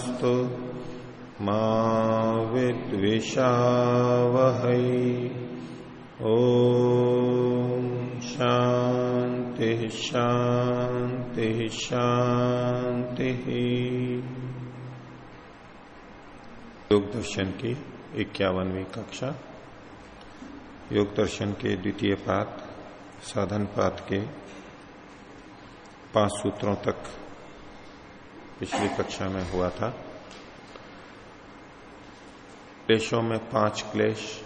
तेजस्विनावतीतमस्तु मा विद्विषावहै। ॐ शांति शान्तिः शान्तिः। योग दर्शन की इक्यावनवी कक्षा। योग दर्शन के द्वितीय पात साधन पात के पाँच सूत्रों तक पिछली कक्षा में हुआ था। क्लेशों में पाँच क्लेश,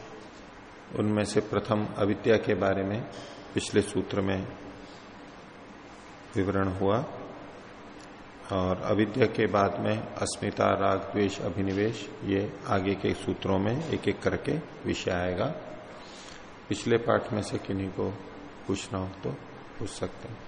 उनमें से प्रथम अविद्या के बारे में पिछले सूत्र में विवरण हुआ और अविद्या के बाद में अस्मिता, राग, द्वेष, अभिनिवेश, ये आगे के सूत्रों में एक एक करके विषय आएगा। पिछले पाठ में से किन्हीं को पूछना हो तो पूछ सकते हैं।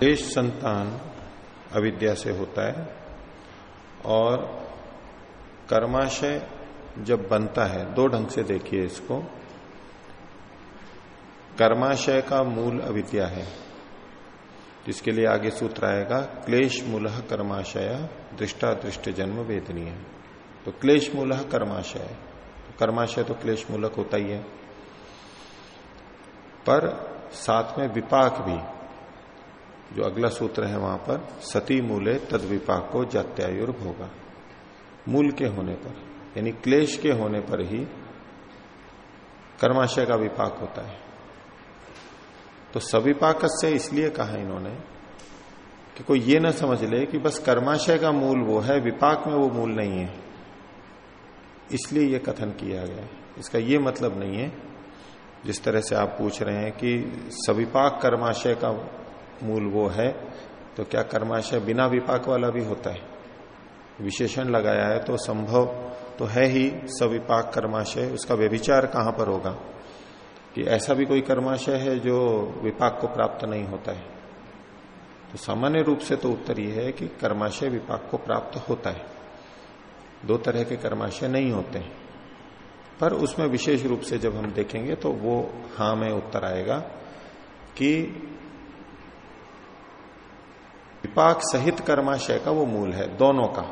देश संतान अविद्या से होता है और कर्माशय जब बनता है, दो ढंग से देखिए इसको। कर्माशय का मूल अविद्या है। जिसके लिए आगे सूत्र आएगा, क्लेश मूल कर्माशय, दृष्टा दृष्ट जन्म वेदनीय। तो क्लेश मूल कर्माशय। तो कर्माशय तो क्लेश मूलक होता ही है। पर साथ में विपाक भी, जो अगला सूत्र है वहाँ पर, सती मूले तद विपाक को जात्यायुर होगा मूल के होने पर, यानी क्लेश के होने पर ही कर्माशय का विपाक होता है। तो सविपाक से इसलिए कहा इन्होंने कि कोई ये ना समझ ले कि बस कर्माशय का मूल वो है, विपाक में वो मूल नहीं है। इसलिए ये कथन किया गया। है इसका ये मतलब नहीं है, जिस तरह से आप पूछ रहे हैं कि सविपाक कर्माशय का मूल वो है तो क्या कर्माशय बिना विपाक वाला भी होता है? विशेषण लगाया है तो संभव तो है ही सविपाक कर्माशय, उसका व्यभिचार कहाँ पर होगा? कि ऐसा भी कोई कर्माशय है जो विपाक को प्राप्त नहीं होता है। तो सामान्य रूप से तो उत्तर यह है कि कर्माशय विपाक को प्राप्त होता है। दो तरह के कर्माशय नहीं होते हैं। पर उसमें विशेष रूप से जब हम देखेंगे तो वो हाँ में उत्तर आएगा कि विपाक सहित कर्माशय का वो मूल है, दोनों का।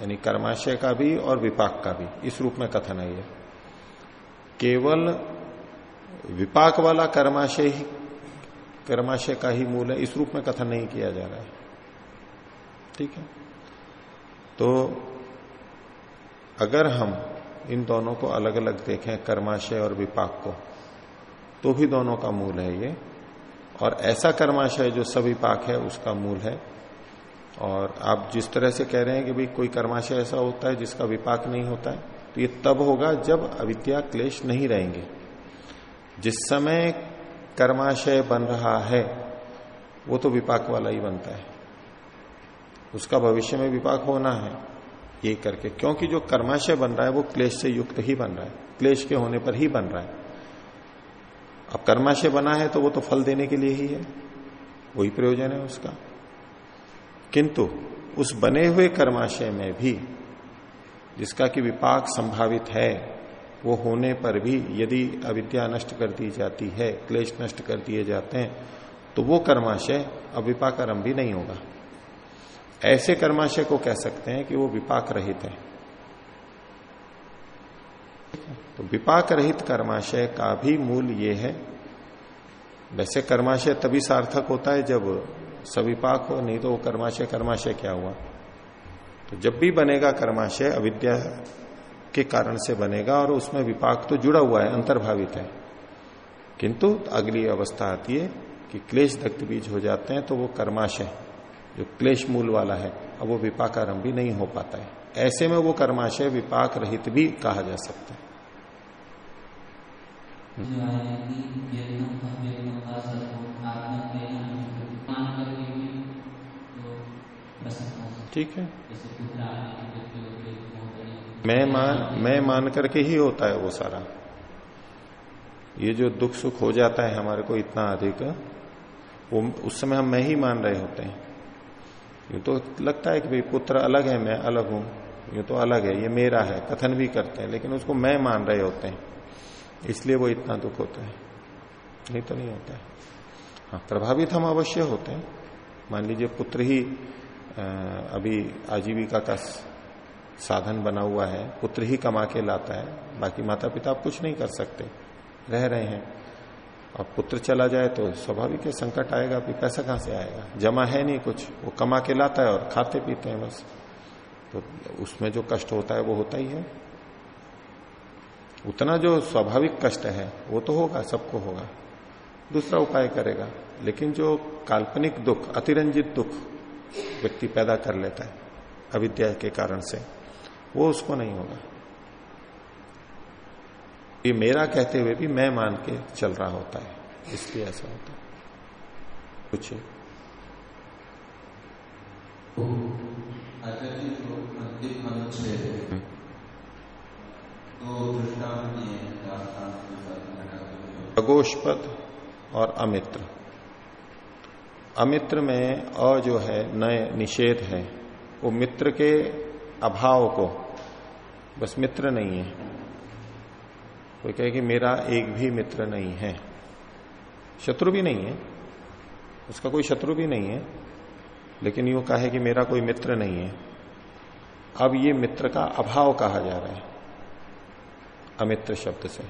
यानी कर्माशय का भी और विपाक का भी। इस रूप में कथन है केवल विपाक वाला कर्माशय ही, कर्माशय का ही मूल है, इस रूप में कथन नहीं किया जा रहा है। ठीक है? तो अगर हम इन दोनों को अलग अलग देखें, कर्माशय और विपाक को तो भी दोनों का मूल है ये। और ऐसा कर्माशय जो सविपाक है, उसका मूल है। और आप जिस तरह से कह रहे हैं कि भाई कोई कर्माशय ऐसा होता है जिसका विपाक नहीं होता है तो ये तब होगा जब अविद्या क्लेश नहीं रहेंगे। जिस समय कर्माशय बन रहा है, वो तो विपाक वाला ही बनता है। उसका भविष्य में विपाक होना है, ये करके। क्योंकि जो कर्माशय बन रहा है, वो क्लेश से युक्त ही बन रहा है। क्लेश के होने पर ही बन रहा है। अब कर्माशय बना है तो वो तो फल देने के लिए ही है। वही प्रयोजन है उसका। किंतु उस बने हुए कर्माशय में भी, जिसका कि विपाक संभावित है वो होने पर भी यदि अविद्या नष्ट कर दी जाती है, क्लेश नष्ट कर दिए जाते हैं तो वो कर्माशय अविपाक आरंभ भी नहीं होगा। ऐसे कर्माशय को कह सकते हैं कि वो विपाक रहित है। तो विपाक रहित कर्माशय का भी मूल ये है। वैसे कर्माशय तभी सार्थक होता है जब सविपाक हो, नहीं तो वो कर्माशय कर्माशय क्या हुआ? तो जब भी बनेगा कर्माशय, अविद्या के कारण से बनेगा और उसमें विपाक तो जुड़ा हुआ है अंतर्भावित है। किंतु अगली अवस्था आती है कि क्लेश दग्ध बीज हो जाते हैं तो वो कर्माशय जो क्लेश मूल वाला है अब वो विपाक आरंभ भी नहीं हो पाता है। ऐसे में वो कर्माशय विपाक रहित भी कहा जा सकता है। ठीक है। मैं मान मैं मान करके ही होता है वो सारा। ये जो दुख सुख हो जाता है हमारे को इतना अधिक, वो उस समय हम मैं ही मान रहे होते हैं। यूँ तो लगता है कि भाई पुत्र अलग है, मैं अलग हूँ। यूँ तो अलग है, ये मेरा है, कथन भी करते हैं, लेकिन उसको मैं मान रहे होते हैं। इसलिए वो इतना दुख होता है। नहीं तो नहीं होता है। हाँ प्रभावित हम अवश्य होते हैं। मान लीजिए पुत्र ही अभी आजीविका का साधन बना हुआ है, पुत्र ही कमा के लाता है, बाकी माता पिता आप कुछ नहीं कर सकते, रह रहे हैं। और पुत्र चला जाए तो स्वाभाविक है, संकट आएगा, अभी पैसा कहाँ से आएगा? जमा है नहीं कुछ, वो कमा के लाता है और खाते पीते हैं बस। तो उसमें जो कष्ट होता है, वो होता ही है। उतना जो स्वाभाविक कष्ट है, वो तो होगा, सबको होगा। दूसरा उपाय करेगा, लेकिन जो काल्पनिक दुख, अतिरंजित दुख व्यक्ति पैदा कर लेता है, अविद्या के कारण से। वो उसको नहीं होगा। ये मेरा कहते हुए भी मैं मान के चल रहा होता है इसलिए ऐसा होता है। पूछिए। है तो हैं हुए अगोष्पद और अमित्र। अमित्र में अ जो है नए निषेध है वो मित्र के अभाव को बस मित्र नहीं है। कोई कहे कि मेरा एक भी मित्र नहीं है। शत्रु भी नहीं है। उसका कोई शत्रु भी नहीं है। लेकिन यूँ कहे कि मेरा कोई मित्र नहीं है। अब ये मित्र का अभाव कहा जा रहा है। अमित्र शब्द से।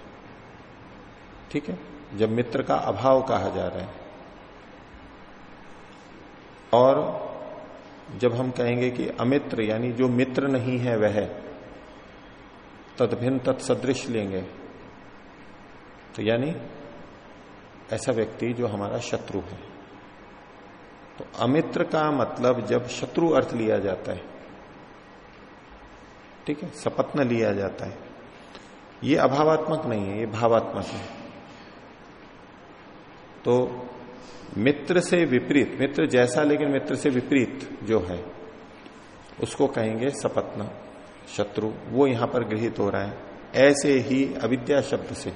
ठीक है? जब मित्र का अभाव कहा जा रहा है। और जब हम कहेंगे कि अमित्र, यानी जो मित्र नहीं है वह तदभिन्न तत्सदृश लेंगे। तो यानी, ऐसा व्यक्ति जो हमारा शत्रु है। तो अमित्र का मतलब जब शत्रु अर्थ लिया जाता है, ठीक है, सपत्न लिया जाता है, ये अभावात्मक नहीं है, ये भावात्मक है। तो मित्र से विपरीत, मित्र जैसा लेकिन मित्र से विपरीत जो है, उसको कहेंगे सपत्न। शत्रु, वो यहाँ पर गृहित हो रहा है। ऐसे ही अविद्या शब्द से।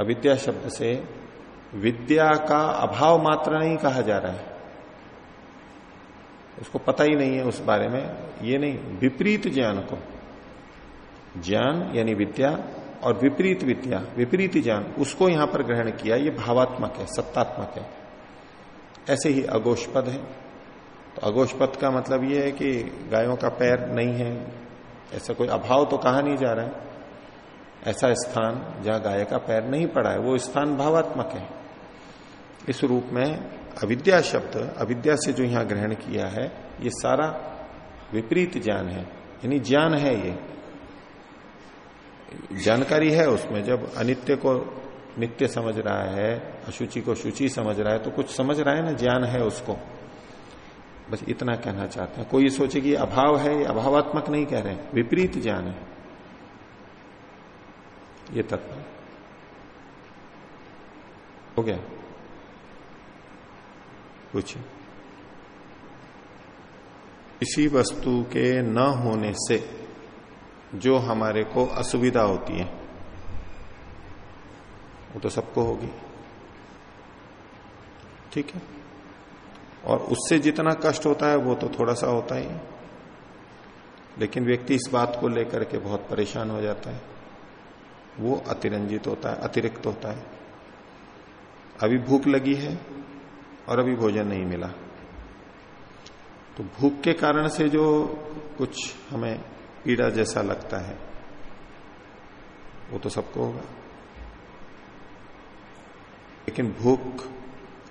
अविद्या शब्द से विद्या का अभाव मात्र नहीं कहा जा रहा है। उसको पता ही नहीं है उस बारे में। ये नहीं, विपरीत ज्ञान को। ज्ञान यानी विद्या और विपरीत विद्या, विपरीत ज्ञान, उसको यहाँ पर ग्रहण किया, ये भावात्मक है, सत्तात्मक है। ऐसे ही अगोष्पद है। तो अगोष्पद का मतलब ये है कि गायों का पैर नहीं है। ऐसा कोई अभाव तो कहा नहीं जा रहा है। ऐसा स्थान जहाँ गाय का पैर नहीं पड़ा है, वो स्थान भावात्मक है। इस रूप में अविद्या शब्द, अविद्या से जो यहाँ ग्रहण किया है, ये सारा विपरीत ज्ञान है। यानी ज्ञान है ये। जानकारी है उसमें। जब अनित्य को नित्य समझ रहा है, अशुचि को शुचि समझ रहा है तो कुछ समझ रहा है ना, ज्ञान है उसको। बस इतना कहना चाहते हैं। कोई सोचे कि अभाव है अभावात्मक नहीं कह रहे हैं। विपरीत ज्ञान है। ये तत्व हो। गया? पूछिए किसी वस्तु के न होने से जो हमारे को असुविधा होती है, वो तो सबको होगी। ठीक है? और उससे जितना कष्ट होता है वो तो थोड़ा सा होता ही लेकिन व्यक्ति इस बात को लेकर के बहुत परेशान हो जाता है। वो अतिरंजित होता है, अतिरिक्त होता है। अभी भूख लगी है और अभी भोजन नहीं मिला। तो भूख के कारण से जो कुछ हमें पीड़ा जैसा लगता है, वो तो सबको होगा। लेकिन भूख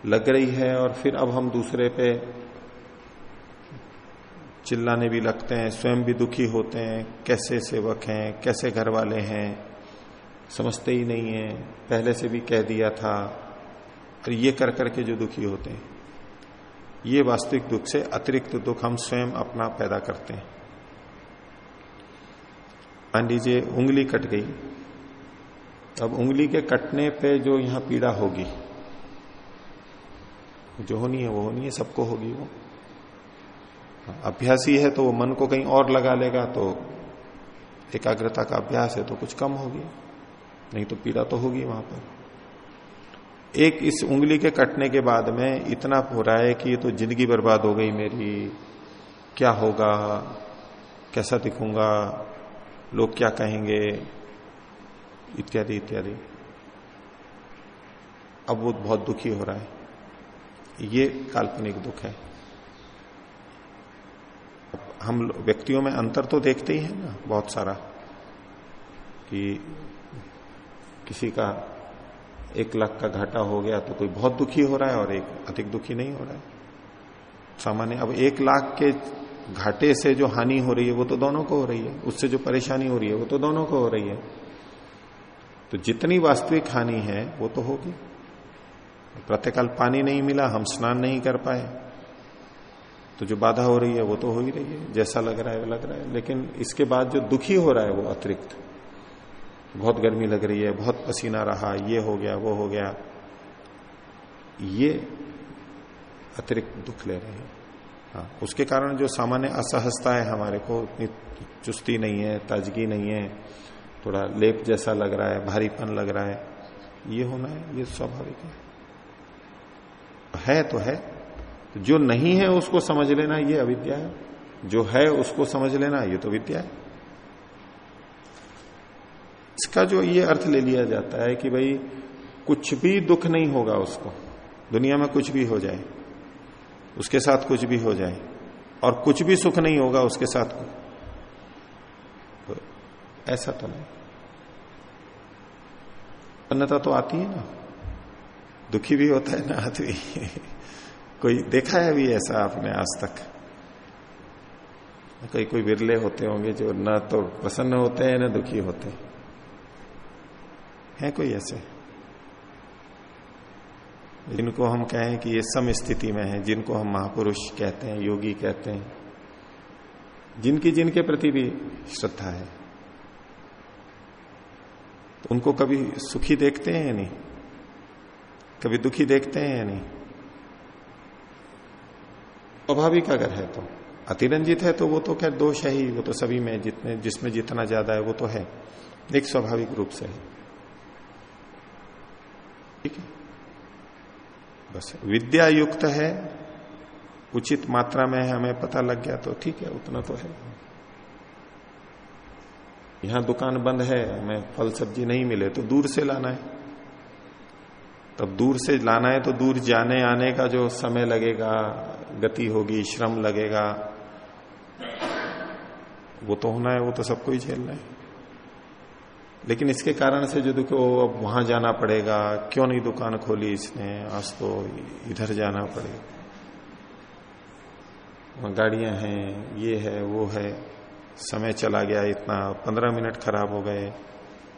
लग रही है और फिर अब हम दूसरे पे चिल्लाने भी लगते हैं, स्वयं भी दुखी होते हैं, कैसे सेवक हैं, कैसे घर वाले हैं, समझते ही नहीं है, पहले से भी कह दिया था, और ये कर करके जो दुखी होते हैं। ये वास्तविक दुख से अतिरिक्त दुख हम स्वयं अपना पैदा करते हैं। मान लीजिए उंगली कट गई। अब उंगली के कटने पे जो यहाँ पीड़ा होगी जो होनी है वो होनी है, सबको होगी वो। अभ्यासी है तो वो मन को कहीं और लगा लेगा तो एकाग्रता का अभ्यास है तो कुछ कम होगी। नहीं तो पीड़ा तो होगी वहाँ पर। एक इस उंगली के कटने के बाद में इतना हो रहा है कि ये तो ज़िंदगी बर्बाद हो गई मेरी। क्या होगा? कैसा दिखूँगा? लोग क्या कहेंगे? इत्यादि इत्यादि। अब वो बहुत दुखी हो रहा है। ये काल्पनिक दुख है। हम व्यक्तियों में अंतर तो देखते ही हैं ना, बहुत सारा, कि किसी का एक लाख का घाटा हो गया तो कोई बहुत दुखी हो रहा है और एक अधिक दुखी नहीं हो रहा है। सामान्य, अब एक लाख के घाटे से जो हानि हो रही है, वो तो दोनों को हो रही है। उससे जो परेशानी हो रही है, वो तो दोनों को हो रही है। तो जितनी वास्तविक हानि है, वो तो होगी। प्रत्येकाल पानी नहीं मिला, हम स्नान नहीं कर पाए। तो जो बाधा हो रही है, वो तो हो ही रही है। जैसा लग रहा है, वो लग रहा है। लेकिन इसके बाद जो दुखी हो रहा है, वो अतिरिक्त। बहुत गर्मी लग रही है, बहुत पसीना रहा, ये हो गया, वो हो गया। ये अतिरिक्त दुख ले रहे हैं। हाँ उसके कारण जो सामान्य असहजता है हमारे को, इतनी चुस्ती नहीं है, ताजगी नहीं है, थोड़ा लेप जैसा लग रहा है, भारीपन लग रहा है, ये होना है, ये स्वाभाविक है। है तो है। जो नहीं है उसको समझ लेना, ये अविद्या है। जो है उसको समझ लेना, ये तो विद्या है। इसका जो ये अर्थ ले लिया जाता है कि भाई, कुछ भी दुख नहीं होगा उसको। दुनिया में कुछ भी हो जाए, उसके साथ कुछ भी हो जाए, और कुछ भी सुख नहीं होगा उसके साथ तो ऐसा तो नहीं। अन्नता तो आती है ना। दुखी भी होता है ना आदमी कोई देखा है भी ऐसा आपने आज तक? कोई कोई बिरले होते होंगे जो न तो प्रसन्न होते हैं, न दुखी होते। हैं है कोई ऐसे? जिनको हम कहें कि ये सम स्थिति में है, जिनको हम महापुरुष कहते हैं, योगी कहते हैं, जिनकी, जिनके प्रति भी श्रद्धा है। तो उनको कभी सुखी देखते हैं या नहीं? कभी दुखी देखते हैं या नहीं? स्वाभाविक अगर है तो। अतिरंजित है तो वो तो क्या दोष है ही, वो तो सभी में जितने, जिसमें जितना ज़्यादा है वो तो है। एक स्वाभाविक रूप से है। ठीक है? बस, विद्या युक्त है, उचित मात्रा में है, हमें पता लग गया तो ठीक है, उतना तो है। यहाँ दुकान बंद है, हमें फल सब्ज़ी नहीं मिले तो दूर से लाना है। तब दूर से लाना है तो दूर जाने आने का जो समय लगेगा, गति होगी, श्रम लगेगा, वो तो होना है, वो तो सबको ही झेलना है। लेकिन इसके कारण से जो देखो, अब वहाँ जाना पड़ेगा, क्यों नहीं दुकान खोली इसने? आज तो इधर जाना पड़ेगा। गाड़ियाँ हैं, ये है, वो है, समय चला गया इतना, पंद्रह मिनट खराब हो गए,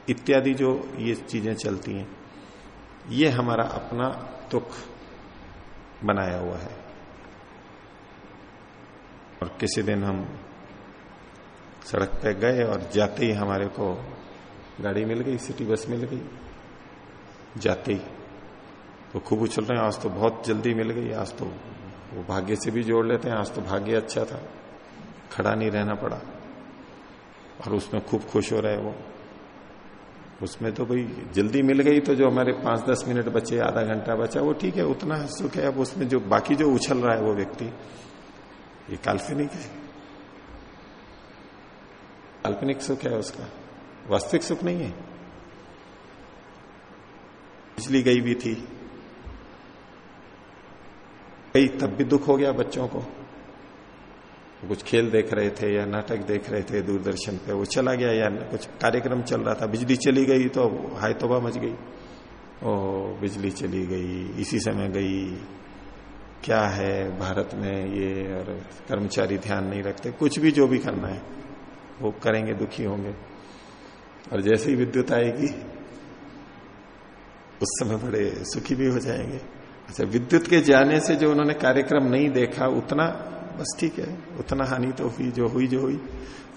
इत्यादि जो ये चीज़ें चलती हैं। ये हमारा अपना दुख बनाया हुआ है। और किसी दिन हम सड़क पे गए और जाते ही हमारे को गाड़ी मिल गई, सिटी बस मिल गई। जाते ही तो खूब उछल रहे हैं, आज तो बहुत जल्दी मिल गई, आज तो वो भाग्य से भी जोड़ लेते हैं, आज तो भाग्य अच्छा था। खड़ा नहीं रहना पड़ा। और उसमें खूब खुश हो रहे वो। उसमें तो भाई जल्दी मिल गई तो जो हमारे पाँच दस मिनट बचे, आधा घंटा बचा, वो ठीक है, उतना सुख है। अब उसमें जो बाकी जो उछल रहा है वो व्यक्ति, ये काल्पनिक है। काल्पनिक सुख है उसका। वास्तविक सुख नहीं है। बिजली गई भी थी। कई तब भी दुख हो गया बच्चों को। कुछ खेल देख रहे थे या नाटक देख रहे थे दूरदर्शन पे, वो चला गया या कुछ कार्यक्रम चल रहा था, बिजली चली गई तो हाय तोबा मच गई। ओ बिजली चली गई, इसी समय गई। क्या है भारत में ये और कर्मचारी ध्यान नहीं रखते, कुछ भी जो भी करना है, वो करेंगे, दुखी होंगे। और जैसे ही विद्युत आएगी, उस समय बड़े सुखी भी हो जाएँगे। अच्छा विद्युत के जाने से जो उन्होंने कार्यक्रम नहीं देखा, उतना बस ठीक है, उतना हानि तो हुई, जो हुई जो हुई।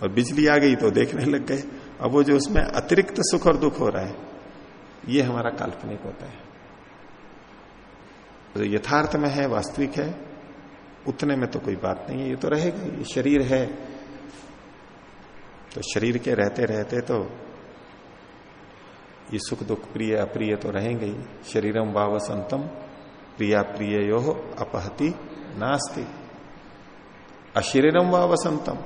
और बिजली आ गई तो देखने लग गए। अब वो जो उसमें अतिरिक्त सुख और दुख हो रहा है, ये हमारा काल्पनिक होता है। जो तो यथार्थ में है, वास्तविक है, उतने में तो कोई बात नहीं है, ये तो रहेगा, ये शरीर है। तो शरीर के रहते रहते तो ये सुख, दुख, प्रिय, अप्रिय तो रहेंगे ही। शरीरम वावसंतम, प्रिया प्रिय यो अपहति, नास्ति। अशरीरम वावसंतम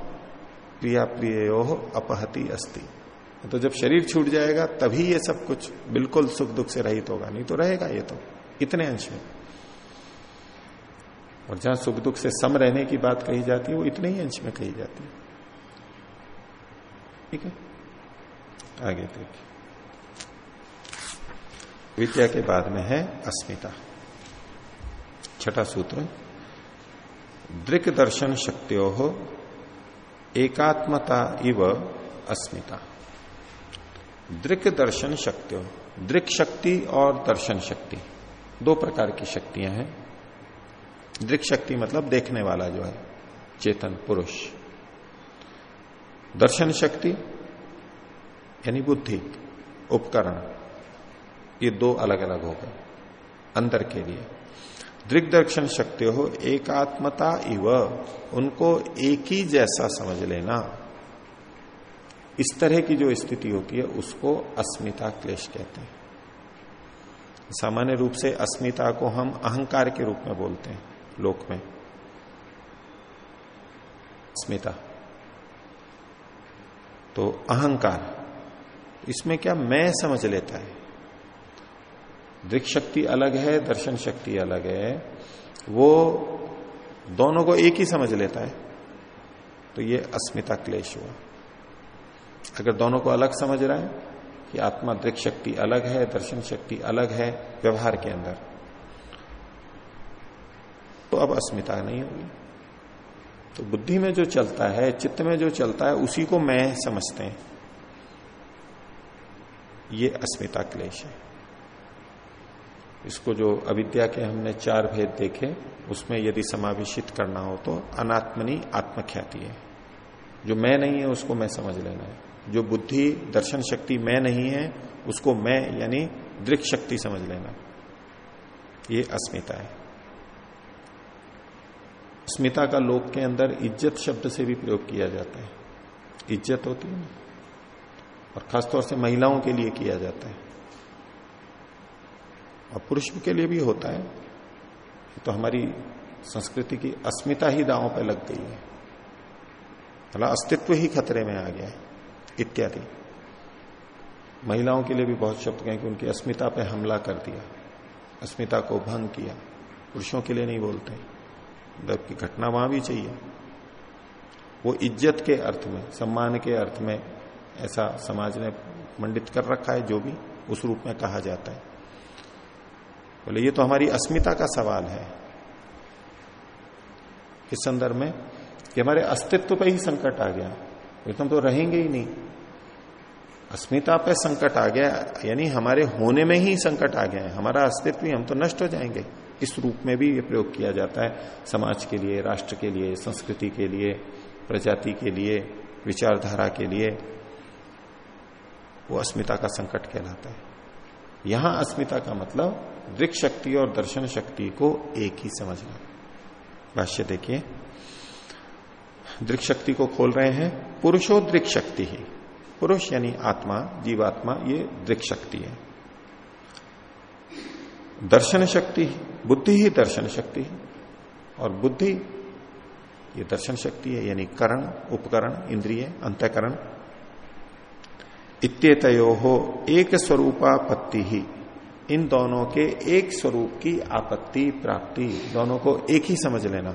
प्रिया प्रिय यो अपहति अस्ति। तो जब शरीर छूट जाएगा, तभी ये सब कुछ बिल्कुल सुख दुख से रहित होगा। नहीं तो रहेगा ये तो। इतने अंश में और जहाँ सुख दुख से सम रहने की बात कही जाती है, वो इतने ही अंश में कही जाती है। ठीक है? आगे देखिए। विद्या के बाद में है अस्मिता। छठा सूत्र। दृक दर्शन शक्तियों हो एकात्मता इव अस्मिता। दृक दर्शन शक्तियों। दृक शक्ति और दर्शन शक्ति। दो प्रकार की शक्तियाँ हैं। दृक शक्ति मतलब देखने वाला जो है, चेतन, पुरुष। दर्शन शक्ति, यानी बुद्धि, उपकरण, ये दो अलग अलग हो गए, अंदर के लिए। दृग्दर्शन शक्ति हो, एकात्मता इव, उनको एक ही जैसा समझ लेना। इस तरह की जो स्थिति होती है, उसको अस्मिता क्लेश कहते हैं। सामान्य रूप से अस्मिता को हम अहंकार के रूप में बोलते हैं, लोक में। अस्मिता। तो अहंकार, इसमें क्या मैं समझ लेता है? दृक् शक्ति अलग है, दर्शन शक्ति अलग है, वो दोनों को एक ही समझ लेता है। तो ये अस्मिता क्लेश हुआ। अगर दोनों को अलग समझ रहा है कि आत्मा दृक् शक्ति अलग है, दर्शन शक्ति अलग है, व्यवहार के अंदर तो अब अस्मिता नहीं होगी। तो बुद्धि में जो चलता है, चित्त में जो चलता है, उसी को मैं समझते हैं। ये अस्मिता क्लेश है। इसको जो अविद्या के हमने चार भेद देखे, उसमें यदि समावेशित करना हो तो अनात्मनी आत्मख्याति है। जो मैं नहीं है, उसको मैं समझ लेना है। जो बुद्धि, दर्शन शक्ति मैं नहीं है, उसको मैं यानी दृक शक्ति समझ लेना। ये अस्मिता है। स्मिता का लोक के अंदर इज़्ज़त शब्द से भी प्रयोग किया जाता है। इज़्ज़त होती है और खासतौर से महिलाओं के लिए किया जाता है। और पुरुष के लिए भी होता है। तो हमारी संस्कृति की अस्मिता ही दांव पर लग गई है। मतलब अस्तित्व ही खतरे में आ गया है, इत्यादि। महिलाओं के लिए भी बहुत शब्द कहें कि उनकी अस्मिता पर हमला कर दिया, अस्मिता को भंग किया। पुरुषों के लिए नहीं बोलते जबकि घटना वहाँ भी चाहिए। वो इज़्ज़त के अर्थ में, सम्मान के अर्थ में ऐसा समाज ने मंडित कर रखा है, जो भी उस रूप में कहा जाता है। बोले, ये तो हमारी अस्मिता का सवाल है। इस संदर्भ में कि हमारे अस्तित्व पे ही संकट आ गया। तो हम तो रहेंगे ही नहीं। अस्मिता पे संकट आ गया, यानी हमारे होने में ही संकट आ गया है। हमारा अस्तित्व ही, हम तो नष्ट हो जाएँगे। इस रूप में भी ये प्रयोग किया जाता है समाज के लिए, राष्ट्र के लिए, संस्कृति के लिए, प्रजाति के लिए, विचारधारा के लिए। वो अस्मिता का संकट कहलाता है। यहाँ अस्मिता का मतलब दृक शक्ति और दर्शन शक्ति को एक ही समझना। भाष्य देखिए। दृक शक्ति को खोल रहे हैं, पुरुषो दृक शक्ति ही। पुरुष यानी आत्मा, जीवात्मा, ये दृक शक्ति है। दर्शन शक्ति बुद्धि ही दर्शन शक्ति है। और बुद्धि, ये दर्शन शक्ति है, यानी करण, उपकरण, इंद्रिय, अंतकरण। इत्येतयो हो एक स्वरूपापत्ति ही। इन दोनों के एक स्वरूप की आपत्ति प्राप्ति। दोनों को एक ही समझ लेना।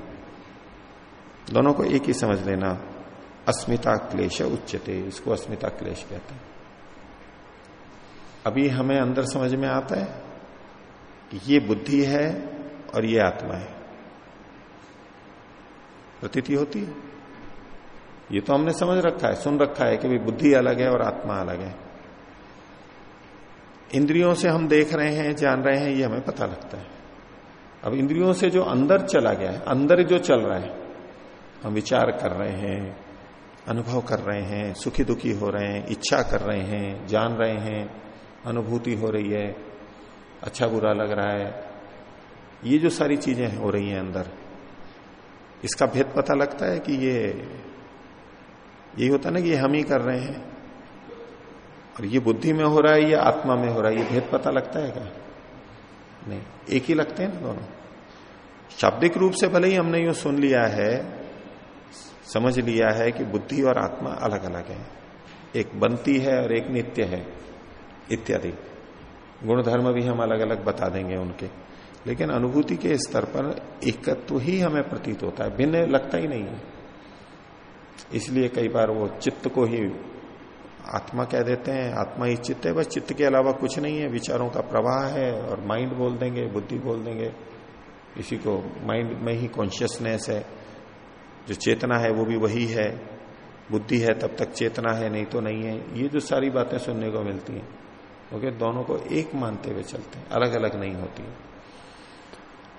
दोनों को एक ही समझ लेना। अस्मिता क्लेश उच्चते इसको अस्मिता क्लेश कहते हैं। अभी हमें अंदर समझ में आता है कि ये बुद्धि है और ये आत्मा है। प्रतीति होती है। ये तो हमने समझ रखा है, सुन रखा है कि भाई बुद्धि अलग है और आत्मा अलग है। इंद्रियों से हम देख रहे हैं, जान रहे हैं, ये हमें पता लगता है। अब इंद्रियों से जो अंदर चला गया है, अंदर जो चल रहा है, हम विचार कर रहे हैं, अनुभव कर रहे हैं सुखी दुखी हो रहे हैं, इच्छा कर रहे हैं, जान रहे हैं, अनुभूति हो रही है अच्छा बुरा लग रहा है, ये जो सारी चीज़ें हो रही हैं अंदर, इसका भेद पता लगता है कि ये, यही होता ना कि ये हम ही कर रहे हैं। और ये बुद्धि में हो रहा है, या आत्मा में हो रहा है, ये भेद पता लगता है क्या? नहीं, एक ही लगते हैं ना दोनों? शाब्दिक रूप से भले ही हमने यूँ सुन लिया है, समझ लिया है कि बुद्धि और आत्मा अलग अलग है। एक बनती है और एक नित्य है, इत्यादि। गुण धर्म भी हम अलग अलग बता देंगे उनके। लेकिन अनुभूति के स्तर पर एकत्व ही हमें प्रतीत होता है, भिन्न लगता ही नहीं है। इसलिए कई बार वो चित्त को ही आत्मा कह देते हैं, आत्मा ही चित्त है, बस चित्त के अलावा कुछ नहीं है, विचारों का प्रवाह है और माइंड बोल देंगे, बुद्धि बोल देंगे। इसी को माइंड में ही कॉन्शियसनेस है। जो चेतना है वो भी वही है। बुद्धि है, तब तक चेतना है, नहीं तो नहीं है। ये जो सारी बातें सुनने को मिलती हैं क्योंकि दोनों को एक मानते हुए चलते हैं अलग अलग नहीं होती है।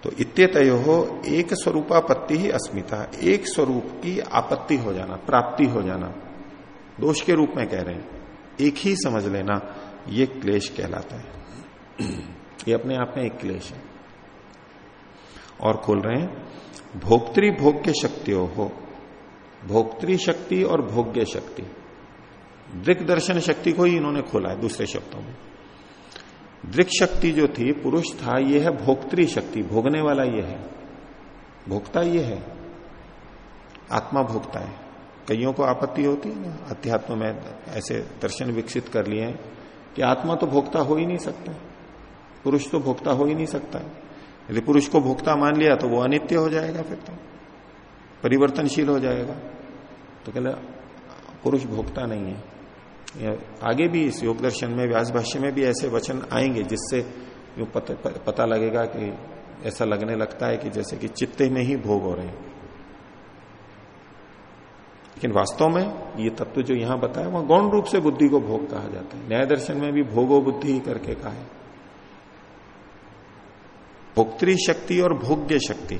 तो इत्यतय हो एक स्वरूपापत्ति ही अस्मिता, एक स्वरूप की आपत्ति हो जाना, प्राप्ति हो जाना। दोष के रूप में कह रहे हैं। एक ही समझ लेना, ये क्लेश कहलाता है। ये अपने आप में एक क्लेश है। और खोल रहे हैं, भोक्तृ भोग्य शक्तियों हो। भोक्तृ शक्ति और भोग्य शक्ति। दृक दर्शन शक्ति को ही इन्होंने खोला है दूसरे शब्दों में। दृक शक्ति जो थी, पुरुष था, ये है भोक्तृ शक्ति। भोगने वाला ये है। भोक्ता ये है। आत्मा भोगता है। कईयों को आपत्ति होती है। ना अध्यात्म में ऐसे दर्शन विकसित कर लिए हैं कि आत्मा तो भोक्ता हो ही नहीं सकता, पुरुष तो भोक्ता हो ही नहीं सकता। यदि पुरुष को भोक्ता मान लिया तो वो अनित्य हो जाएगा फिर तो परिवर्तनशील हो जाएगा। तो कहला, पुरुष भोक्ता नहीं है। आगे भी इस योग दर्शन में, व्यास भाष्य में भी ऐसे वचन आएँगे जिससे यूँ पता लगेगा कि ऐसा लगने लगता है कि जैसे कि चित्ते में ही भोग हो रहे हैं। लेकिन वास्तव में ये तत्व जो यहाँ बताया, वह गौण रूप से बुद्धि को भोग कहा जाता है। न्याय दर्शन में भी भोगो बुद्धि करके कहा है। भोक्तृ शक्ति और भोग्य शक्ति।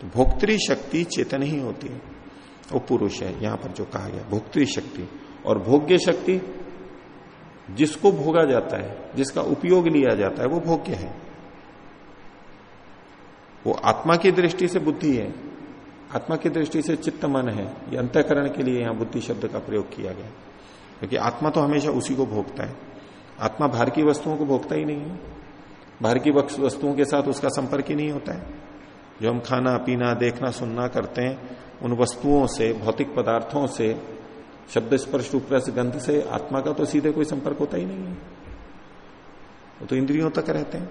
तो भोक्तृ शक्ति चेतन ही होती है। वो पुरुष है, यहाँ पर जो कहा गया, भोक्तृ शक्ति। और भोग्य शक्ति जिसको भोगा जाता है, जिसका उपयोग लिया जाता है, वो भोग्य है। वो आत्मा की दृष्टि से बुद्धि है आत्मा की दृष्टि से चित्त मन है, ये अंतकरण के लिए यहाँ बुद्धि शब्द का प्रयोग किया गया। क्योंकि आत्मा तो हमेशा उसी को भोगता है। आत्मा बाहर की वस्तुओं को भोगता ही नहीं है। बाहर की वस्तुओं के साथ उसका संपर्क ही नहीं होता है। जो हम खाना, पीना, देखना, सुनना करते हैं, उन वस्तुओं से, भौतिक पदार्थों से, शब्द स्पर्श उपरस गंध से आत्मा का तो सीधे कोई संपर्क होता ही नहीं है। वो तो इंद्रियों तक रहते हैं।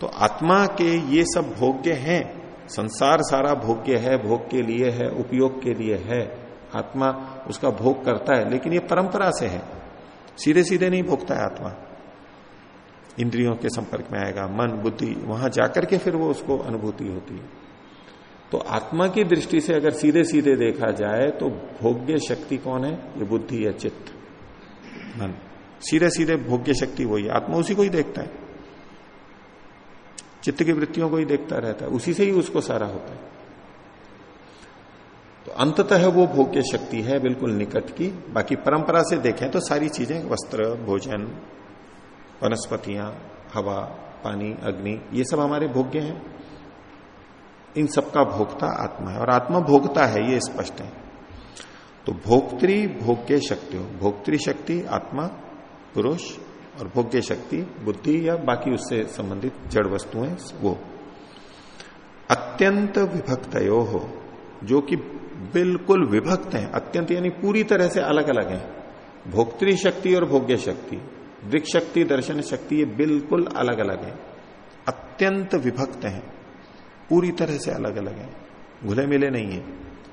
तो आत्मा के ये सब भोग्य हैं संसार सारा भोग्य है, भोग के लिए है, उपयोग के लिए है। आत्मा उसका भोग करता है, लेकिन ये परंपरा से है। सीधे सीधे नहीं भोगता है आत्मा। इंद्रियों के संपर्क में आएगा, मन, बुद्धि, वहाँ जाकर के फिर वो उसको अनुभूति होती है। तो आत्मा की दृष्टि से अगर सीधे सीधे देखा जाए तो भोग्य शक्ति कौन है? ये बुद्धि या चित्त। मन। सीधे सीधे भोग्य शक्ति वही आत्मा उसी को ही देखता है। चित्त की वृत्तियों को ही देखता रहता है, उसी से ही उसको सारा होता है। तो अंततः वो भोग्य शक्ति है, बिल्कुल निकट की। बाकी परंपरा से देखें तो सारी चीज़ें, वस्त्र, भोजन, वनस्पतियाँ, हवा, पानी, अग्नि, ये सब हमारे भोग्य हैं। इन सबका भोक्ता आत्मा है, और आत्मा भोगता है, ये स्पष्ट है। तो भोक्तृ भोग्य शक्तियों, भोक्तृ शक्ति, आत्मा, पुरुष और भोग्य शक्ति, बुद्धि या बाकी उससे संबंधित जड़ वस्तुएँ, वो। अत्यंत विभक्त हो जो कि बिल्कुल विभक्त है। अत्यंत यानी पूरी तरह से अलग अलग है। भोक्तृ शक्ति और भोग्य शक्ति, दृक शक्ति, दर्शन शक्ति, ये बिल्कुल अलग अलग है। अत्यंत विभक्त है। पूरी तरह से अलग अलग है। घुले मिले नहीं है।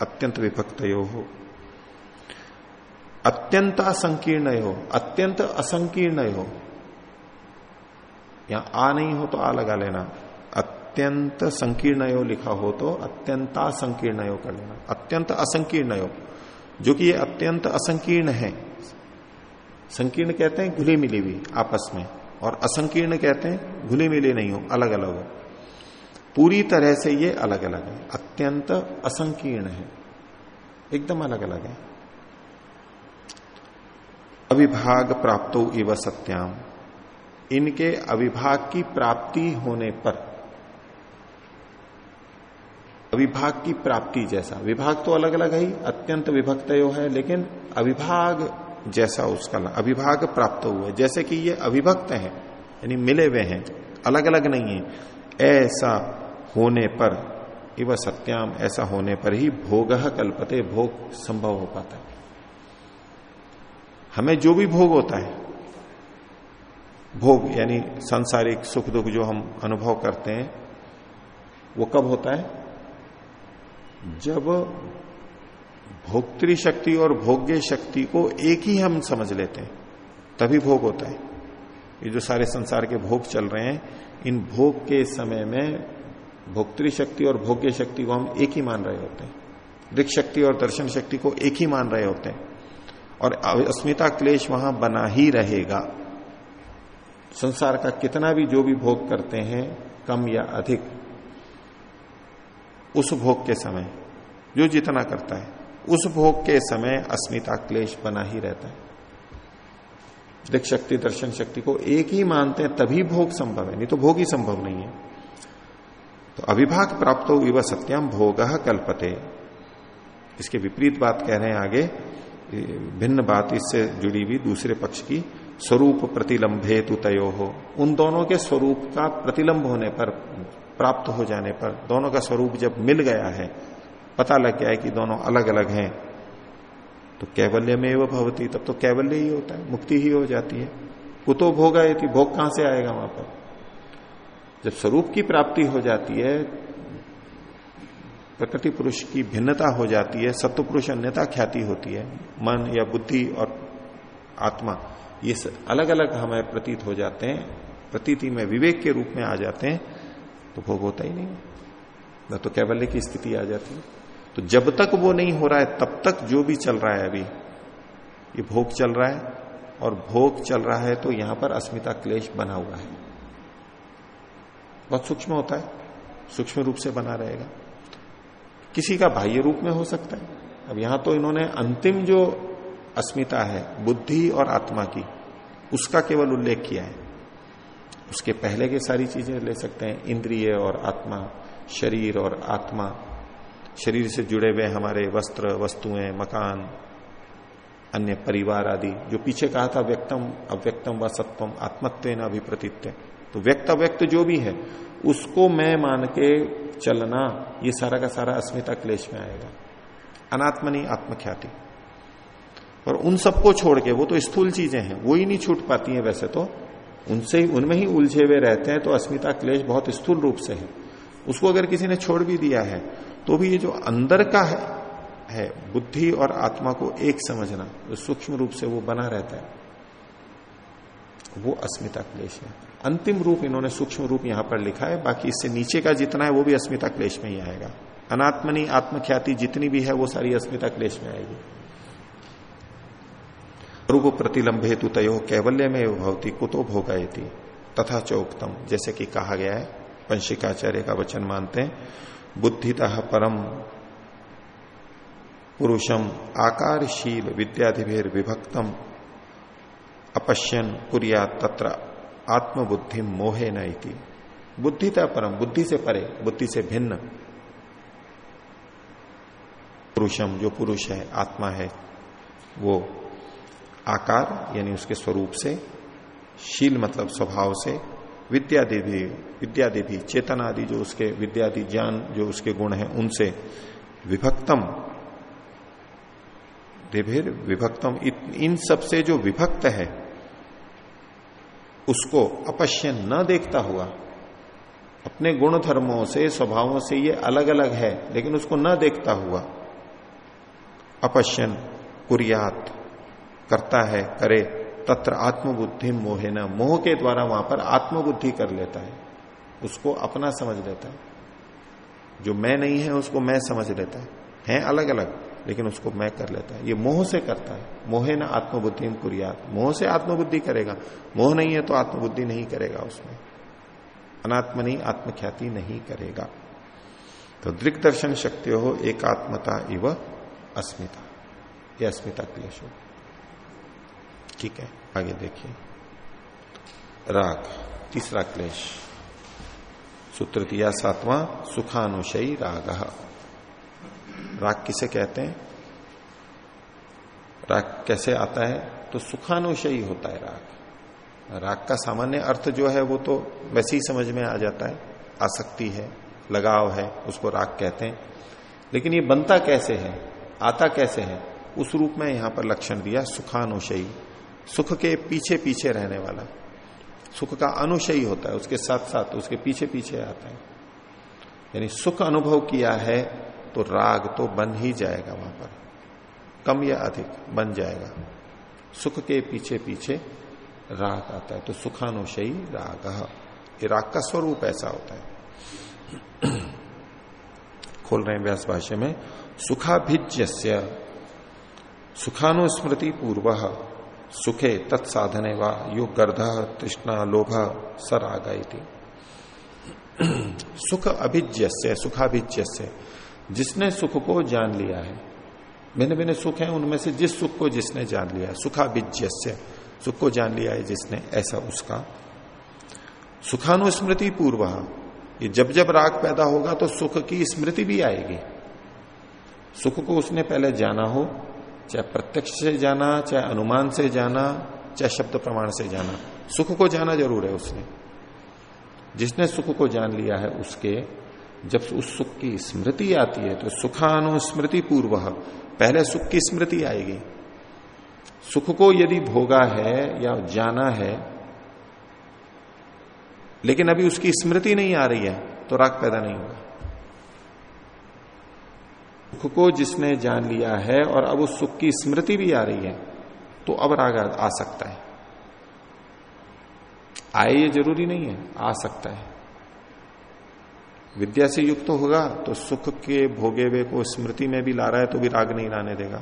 अत्यंत विभक्त हो अत्यंत असंकीर्ण हो अत्यंत असंकीर्ण हो यहाँ आ नहीं हो तो आ लगा लेना। अत्यंत संकीर्ण लिखा हो तो अत्यंता संकीर्ण कर लेना। अत्यंत असंकीर्ण जो कि ये अत्यंत असंकीर्ण है। संकीर्ण कहते हैं घुली मिली हुई आपस में, और असंकीर्ण कहते हैं घुली मिली नहीं हो अलग अलग हो। पूरी तरह से ये अलग अलग है। अत्यंत असंकीर्ण है। एकदम अलग अलग है। अविभाग प्राप्तो इव सत्याम। इनके अविभाग की प्राप्ति होने पर, अविभाग की प्राप्ति जैसा। विभाग तो अलग अलग है ही, अत्यंत विभक्त है, लेकिन अविभाग जैसा उसका अविभाग प्राप्त हुआ। जैसे कि ये अविभक्त है, यानी मिले हुए हैं अलग अलग नहीं है। ऐसा होने पर, इव सत्याम, ऐसा होने पर ही भोग कल्पते, भोग संभव हो पाता है। हमें जो भी भोग होता है, भोग यानी सांसारिक सुख दुख जो हम अनुभव करते हैं, वो कब होता है? जब भोक्तृ शक्ति और भोग्य शक्ति को एक ही हम समझ लेते हैं, तभी भोग होता है। ये जो सारे संसार के भोग चल रहे हैं, इन भोग के समय में भोक्तृ शक्ति और भोग्य शक्ति को हम एक ही मान रहे होते हैं। दृक शक्ति और दर्शन शक्ति को एक ही मान रहे होते हैं। और अस्मिता क्लेश वहाँ बना ही रहेगा। संसार का कितना भी जो भी भोग करते हैं, कम या अधिक, उस भोग के समय, जो जितना करता है, उस भोग के समय अस्मिता क्लेश बना ही रहता है। दिख शक्ति, दर्शन शक्ति को एक ही मानते हैं, तभी भोग संभव है। नहीं तो भोग ही संभव नहीं है। तो अविभाग प्राप्त हो सत्यम भोग कल्पते। इसके विपरीत बात कह रहे हैं आगे। भिन्न बात इससे जुड़ी हुई दूसरे पक्ष की, स्वरूप प्रतिलंबे तु तयो। हो उन दोनों के स्वरूप का प्रतिलंब होने पर, प्राप्त हो जाने पर, दोनों का स्वरूप जब मिल गया है, पता लग गया है कि दोनों अलग अलग हैं तो कैवल्य में वो भवती, तब तो कैवल्य ही होता है, मुक्ति ही हो जाती है। कुतो भोगा थी भोग कहाँ से आएगा वहाँ पर? जब स्वरूप की प्राप्ति हो जाती है प्रकृति पुरुष की भिन्नता हो जाती है, सत्व पुरुष अन्यता ख्याति होती है। मन या बुद्धि और आत्मा, ये अलग अलग हमें प्रतीत हो जाते हैं, प्रतीति में विवेक के रूप में आ जाते हैं तो भोग होता ही नहीं। न तो कैवल्य की स्थिति आ जाती है। तो जब तक वो नहीं हो रहा है, तब तक जो भी चल रहा है अभी, ये भोग चल रहा है, और भोग चल रहा है तो यहाँ पर अस्मिता क्लेश बना हुआ है। बहुत सूक्ष्म होता है, सूक्ष्म रूप से बना रहेगा। किसी का बाह्य रूप में हो सकता है। अब यहाँ तो इन्होंने अंतिम जो अस्मिता है, बुद्धि और आत्मा की, उसका केवल उल्लेख किया है। उसके पहले के सारी चीज़ें ले सकते हैं, इंद्रिय और आत्मा, शरीर और आत्मा। शरीर से जुड़े हुए हमारे वस्त्र, वस्तुएँ, मकान, अन्य परिवार आदि। जो पीछे कहा था व्यक्तम, अव्यक्तम व सत्वम आत्मत्व न अभिप्रतित्व तो व्यक्त अव्यक्त जो भी है, उसको मैं मान के चलना ये सारा का सारा अस्मिता क्लेश में आएगा। अनात्मनी आत्मख्याति। और उन सबको छोड़ के वो तो स्थूल चीज़ें हैं वो ही नहीं छूट पाती हैं वैसे तो। उनसे ही उनमें ही उलझे हुए रहते हैं तो अस्मिता क्लेश बहुत स्थूल रूप से है। उसको अगर किसी ने छोड़ भी दिया है तो भी ये जो अंदर का है, है बुद्धि और आत्मा को एक समझना जो सूक्ष्म रूप से वो बना रहता है। वो अस्मिता क्लेश है। अंतिम रूप इन्होंने सूक्ष्म रूप यहाँ पर लिखा है, बाकी इससे नीचे का जितना है वो भी अस्मिता क्लेश में ही आएगा। अनात्मनी आत्मख्याति जितनी भी है वो सारी अस्मिता क्लेश में आएगी। रूप प्रतिलंब हेतु तय कैवल्य में भवती, कुतो भोगायती, तथा चौकतम जैसे कि कहा गया है पंशिकाचार्य का वचन मानते हैं, बुद्धितः परम पुरुषम, आकारशील विद्याधिभेर विभक्तम अपश्यन कुरिया तत्र आत्मबुद्धि मोहे न बुद्धि था परम बुद्धि से परे, बुद्धि से भिन्न। पुरुषम जो पुरुष है, आत्मा है, वो आकार, यानी उसके स्वरूप से, शील मतलब स्वभाव से विद्यादेवी विद्यादेवी चेतन आदि जो उसके, विद्यादि ज्ञान जो उसके गुण है, उनसे विभक्तम। देभिर विभक्तम इन सबसे जो विभक्त है उसको अपश्य न देखता हुआ, अपने गुण धर्मों से, स्वभावों से ये अलग अलग है, लेकिन उसको न देखता हुआ, अपश्यन कुरियात करता है, करे, तत्र आत्मबुद्धि मोहे न, मोह के द्वारा वहाँ पर आत्मबुद्धि कर लेता है, उसको अपना समझ लेता है। जो मैं नहीं है, उसको मैं समझ लेता है। हैं अलग अलग लेकिन उसको मैं कर लेता है। ये मोह से करता है। मोहे ना आत्मबुद्धि कुरियात। मोह से आत्मबुद्धि करेगा। मोह नहीं है तो आत्मबुद्धि नहीं करेगा उसमें। अनात्म नहीं, आत्मख्याति नहीं करेगा। तो दृक दर्शन शक्ति हो, एकात्मता इव अस्मिता। ये अस्मिता क्लेश हो। ठीक है, आगे देखिए। राग, तीसरा क्लेश। सूत्र दिया सातवां, सुखानुशयी राग। राग किसे कहते हैं? राग कैसे आता है? तो सुखानुशयी होता है राग। राग का सामान्य अर्थ जो है, वो तो वैसे ही समझ में आ जाता है। आसक्ति है, लगाव है, उसको राग कहते हैं। लेकिन ये बनता कैसे है? आता कैसे है? उस रूप में यहाँ पर लक्षण दिया सुखानुशयी सुख के पीछे पीछे रहने वाला। सुख का अनुशयी होता है, उसके साथ साथ उसके पीछे पीछे आता है। यानी सुख अनुभव किया है तो राग तो बन ही जाएगा वहाँ पर। कम या अधिक बन जाएगा। सुख के पीछे पीछे राग आता है तो सुखानुशयी राग। ये राग का स्वरूप ऐसा होता है। खोल रहे हैं व्यास भाष्य में सुखाभिज्य सुखानुस्मृति पूर्व, सुखे तत्साधने वा यो गर्ध, तृष्णा, लोभ सराग सुख अभिज्य सुखाभिज्य जिसने सुख को जान लिया है, भिन्न भिन्न सुख है, उनमें से जिस सुख को जिसने जान लिया सुखाभिज्य सुख को जान लिया है जिसने, ऐसा उसका। सुखानुस्मृति पूर्व, ये जब जब राग पैदा होगा तो सुख की स्मृति भी आएगी। सुख को उसने पहले जाना हो, चाहे प्रत्यक्ष से जाना, चाहे अनुमान से जाना, चाहे शब्द प्रमाण से जाना, सुख को जाना ज़रूर है उसने। जिसने सुख को जान लिया है, उसके जब उस सुख की स्मृति आती है तो सुखानुस्मृति पूर्व। पहले सुख की स्मृति आएगी। सुख को यदि भोगा है या जाना है, लेकिन अभी उसकी स्मृति नहीं आ रही है तो राग पैदा नहीं होगा। सुख को जिसने जान लिया है और अब उस सुख की स्मृति भी आ रही है तो अब राग आ सकता है। आए ये ज़रूरी नहीं है, आ सकता है। विद्या से युक्त तो होगा तो सुख के भोगे हुए को स्मृति में भी ला रहा है तो भी राग नहीं लाने देगा।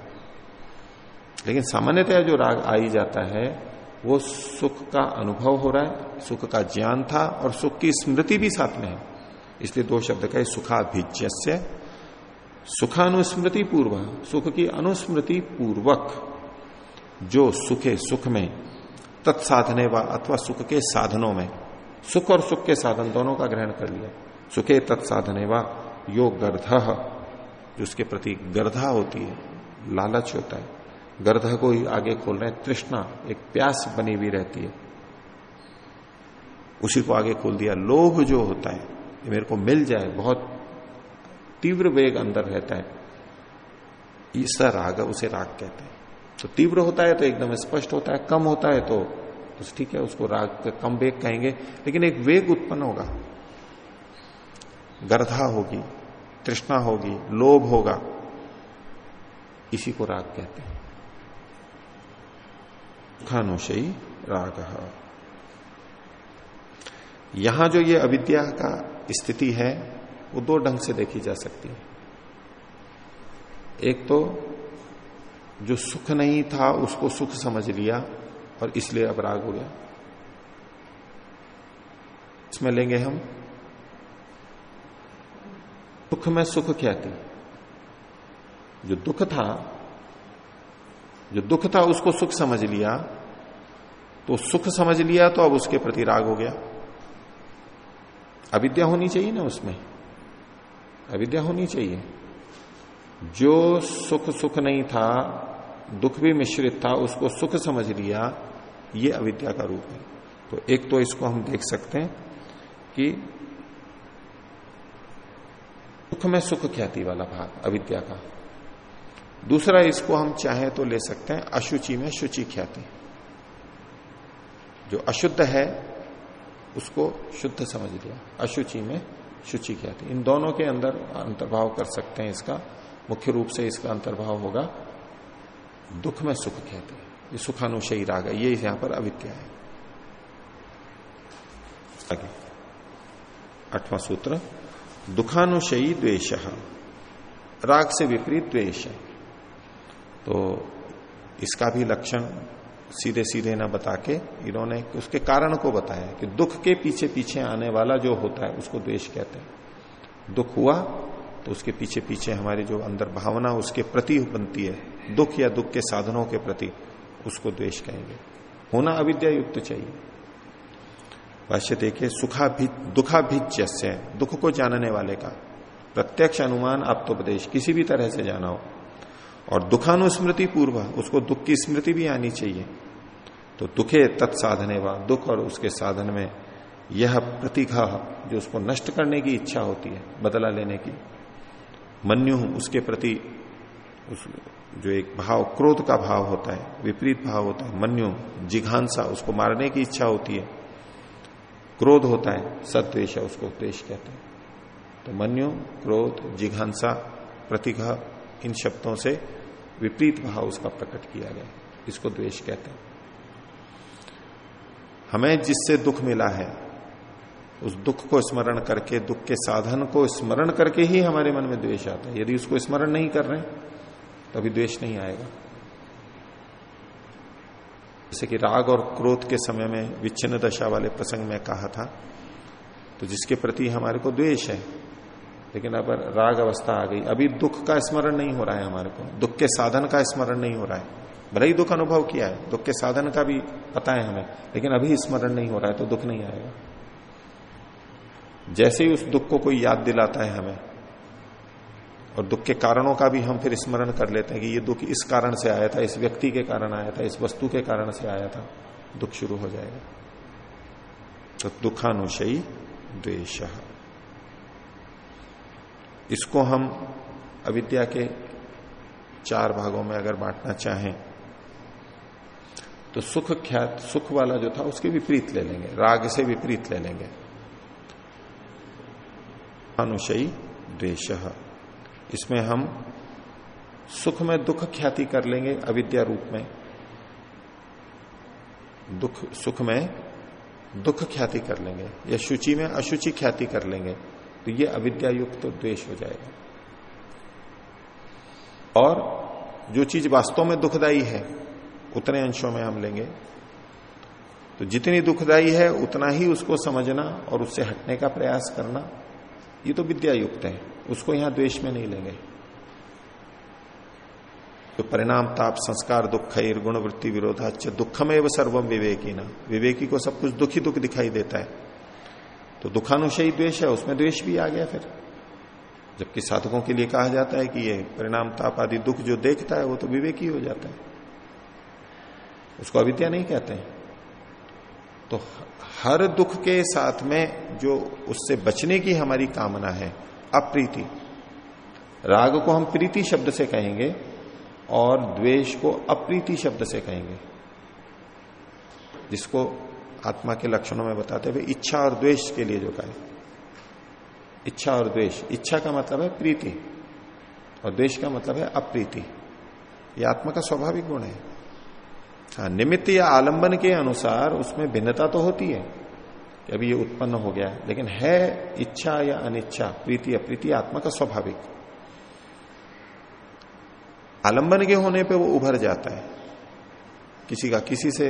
लेकिन सामान्यतः जो राग आ ही जाता है, वो सुख का अनुभव हो रहा है, सुख का ज्ञान था और सुख की स्मृति भी साथ में है। इसलिए दो शब्द का सुखाभिज्य सुखानुस्मृति पूर्व, सुख की अनुस्मृति पूर्वक, जो सुखे सुख में, तत्साधने व अथवा सुख के साधनों में, सुख और सुख के साधन दोनों का ग्रहण कर लिया। सुखे तत्साधने व यो गर्ध जो उसके प्रति गर्धा होती है, लालच होता है। गर्ध को ही आगे खोल रहे हैं, तृष्णा, एक प्यास बनी हुई रहती है। उसी को आगे खोल दिया, लोभ जो होता है, ये मेरे को मिल जाए, बहुत तीव्र वेग अंदर रहता है। ईसा राग, उसे राग कहते हैं। तो तीव्र होता है तो एकदम स्पष्ट होता है, कम होता है तो ठीक है, उसको राग कम वेग कहेंगे, लेकिन एक वेग उत्पन्न होगा। गर्धा होगी, तृष्णा होगी, लोभ होगा, इसी को राग कहते हैं। खानुशयी राग। यहाँ जो ये अविद्या का स्थिति है, वो दो ढंग से देखी जा सकती है। एक तो जो सुख नहीं था, उसको सुख समझ लिया, और इसलिए अब राग हो गया। इसमें लेंगे हम सुख में सुख थी? जो दुख था, जो दुख था उसको सुख समझ लिया तो सुख समझ लिया तो अब उसके प्रति राग हो गया। अविद्या होनी चाहिए ना उसमें। अविद्या होनी चाहिए। जो सुख सुख नहीं था, दुख भी मिश्रित था, उसको सुख समझ लिया, ये अविद्या का रूप है। तो एक तो इसको हम देख सकते हैं कि सुख में सुख ख्याति वाला भाग, अविद्या का। दूसरा, इसको हम चाहे तो ले सकते हैं, अशुचि में शुचि ख्याति। जो अशुद्ध है, उसको शुद्ध समझ लिया। अशुचि में शुचि ख्याति। इन दोनों के अंदर अंतर्भाव कर सकते हैं इसका। मुख्य रूप से इसका अंतर्भाव होगा दुख में सुख ख्याति। ये सुखानुशयी राग है। ये यहाँ पर अविद्या है। आगे। आठवां सूत्र। दुखानुशयी द्वेश राग से विपरीत द्वेश तो इसका भी लक्षण सीधे सीधे ना बता के इन्होंने उसके कारण को बताया कि दुख के पीछे पीछे आने वाला जो होता है, उसको द्वेष कहते हैं। दुख हुआ तो उसके पीछे पीछे हमारी जो अंदर भावना, उसके प्रति बनती है, दुख या दुख के साधनों के प्रति, उसको द्वेष कहेंगे। होना अविद्या युक्त चाहिए। भाष्य देखिए सुखाभि दुखाभिज्य दुख को जानने वाले का। प्रत्यक्ष अनुमान आप्तोपदेश किसी भी तरह से जाना हो। और दुखानुस्मृति पूर्व, उसको दुख की स्मृति भी आनी चाहिए। तो दुखे तत्साधने व, दुख और उसके साधन में यह प्रतिघा, जो उसको नष्ट करने की इच्छा होती है, बदला लेने की। मन्यु, उसके प्रति उस, जो एक भाव, क्रोध का भाव होता है, विपरीत भाव होता है। मन्यु, जिघांसा, उसको मारने की इच्छा होती है। क्रोध होता है सद्वेश है, उसको द्वेश कहते हैं। तो मन्यु, क्रोध, जिघांसा, प्रतिघा, इन शब्दों से विपरीत भाव उसका प्रकट किया गया इसको द्वेष कहते हैं। हमें जिससे दुख मिला है, उस दुख को स्मरण करके, दुख के साधन को स्मरण करके ही हमारे मन में द्वेष आता है। यदि उसको स्मरण नहीं कर रहे तो अभी द्वेष नहीं आएगा। जैसे कि राग और क्रोध के समय में विच्छिन्न दशा वाले प्रसंग में कहा था तो जिसके प्रति हमारे को द्वेष है, लेकिन अब राग अवस्था आ गई। अभी दुख का स्मरण नहीं हो रहा है हमारे को। दुख के साधन का स्मरण नहीं हो रहा है। भले ही दुख अनुभव किया है, दुख के साधन का भी पता है हमें, लेकिन अभी स्मरण नहीं हो रहा है तो दुख नहीं आएगा। जैसे ही उस दुख को कोई याद दिलाता है हमें और दुख के कारणों का भी हम फिर स्मरण कर लेते हैं कि ये दुख इस कारण से आया था, इस व्यक्ति के कारण आया था, इस वस्तु के कारण से आया था। दुख शुरू हो जाएगा। तो दुखानुशयी द्वेश इसको हम अविद्या के चार भागों में अगर बांटना चाहें तो सुख ख्यात, सुख वाला जो था, उसके विपरीत ले लेंगे, राग से विपरीत ले लेंगे। अनुशयी द्वेश इसमें हम सुख में दुख ख्याति कर लेंगे अविद्या रूप में। दुख, सुख में दुख ख्याति कर लेंगे। या शुचि में अशुचि ख्याति कर लेंगे तो ये अविद्या युक्त तो द्वेष हो जाएगा। और जो चीज़ वास्तव में दुखदाई है, उतने अंशों में हम लेंगे। तो जितनी दुखदाई है, उतना ही उसको समझना और उससे हटने का प्रयास करना, ये तो विद्या युक्त है। उसको यहाँ द्वेष में नहीं लेंगे। तो परिणाम ताप, संस्कार, दुख गुण वृत्ति विरोधाच दुखमेव सर्वम विवेकी ना विवेकी को सब कुछ दुखी दुख दिखाई देता है। तो दुखानुशयी द्वेष है, उसमें द्वेष भी आ गया फिर। जबकि साधकों के लिए कहा जाता है कि ये परिणाम, ताप आदि दुख जो देखता है, वो तो विवेकी हो जाता है। उसको अविद्या नहीं कहते हैं। तो हर दुख के साथ में जो उससे बचने की हमारी कामना है अप्रीति। राग को हम प्रीति शब्द से कहेंगे और द्वेष को अप्रीति शब्द से कहेंगे। जिसको आत्मा के लक्षणों में बताते हुए इच्छा और द्वेष के लिए जो कहे। इच्छा और द्वेष। इच्छा का मतलब है प्रीति और द्वेष का मतलब है अप्रीति। यह आत्मा का स्वाभाविक गुण है। हाँ निमित्त या आलंबन के अनुसार उसमें भिन्नता तो होती है। कि अभी ये उत्पन्न हो गया लेकिन है इच्छा या अनिच्छा, प्रीति अप्रीति आत्मा का स्वाभाविक। आलंबन के होने पे वो उभर जाता है। किसी का किसी से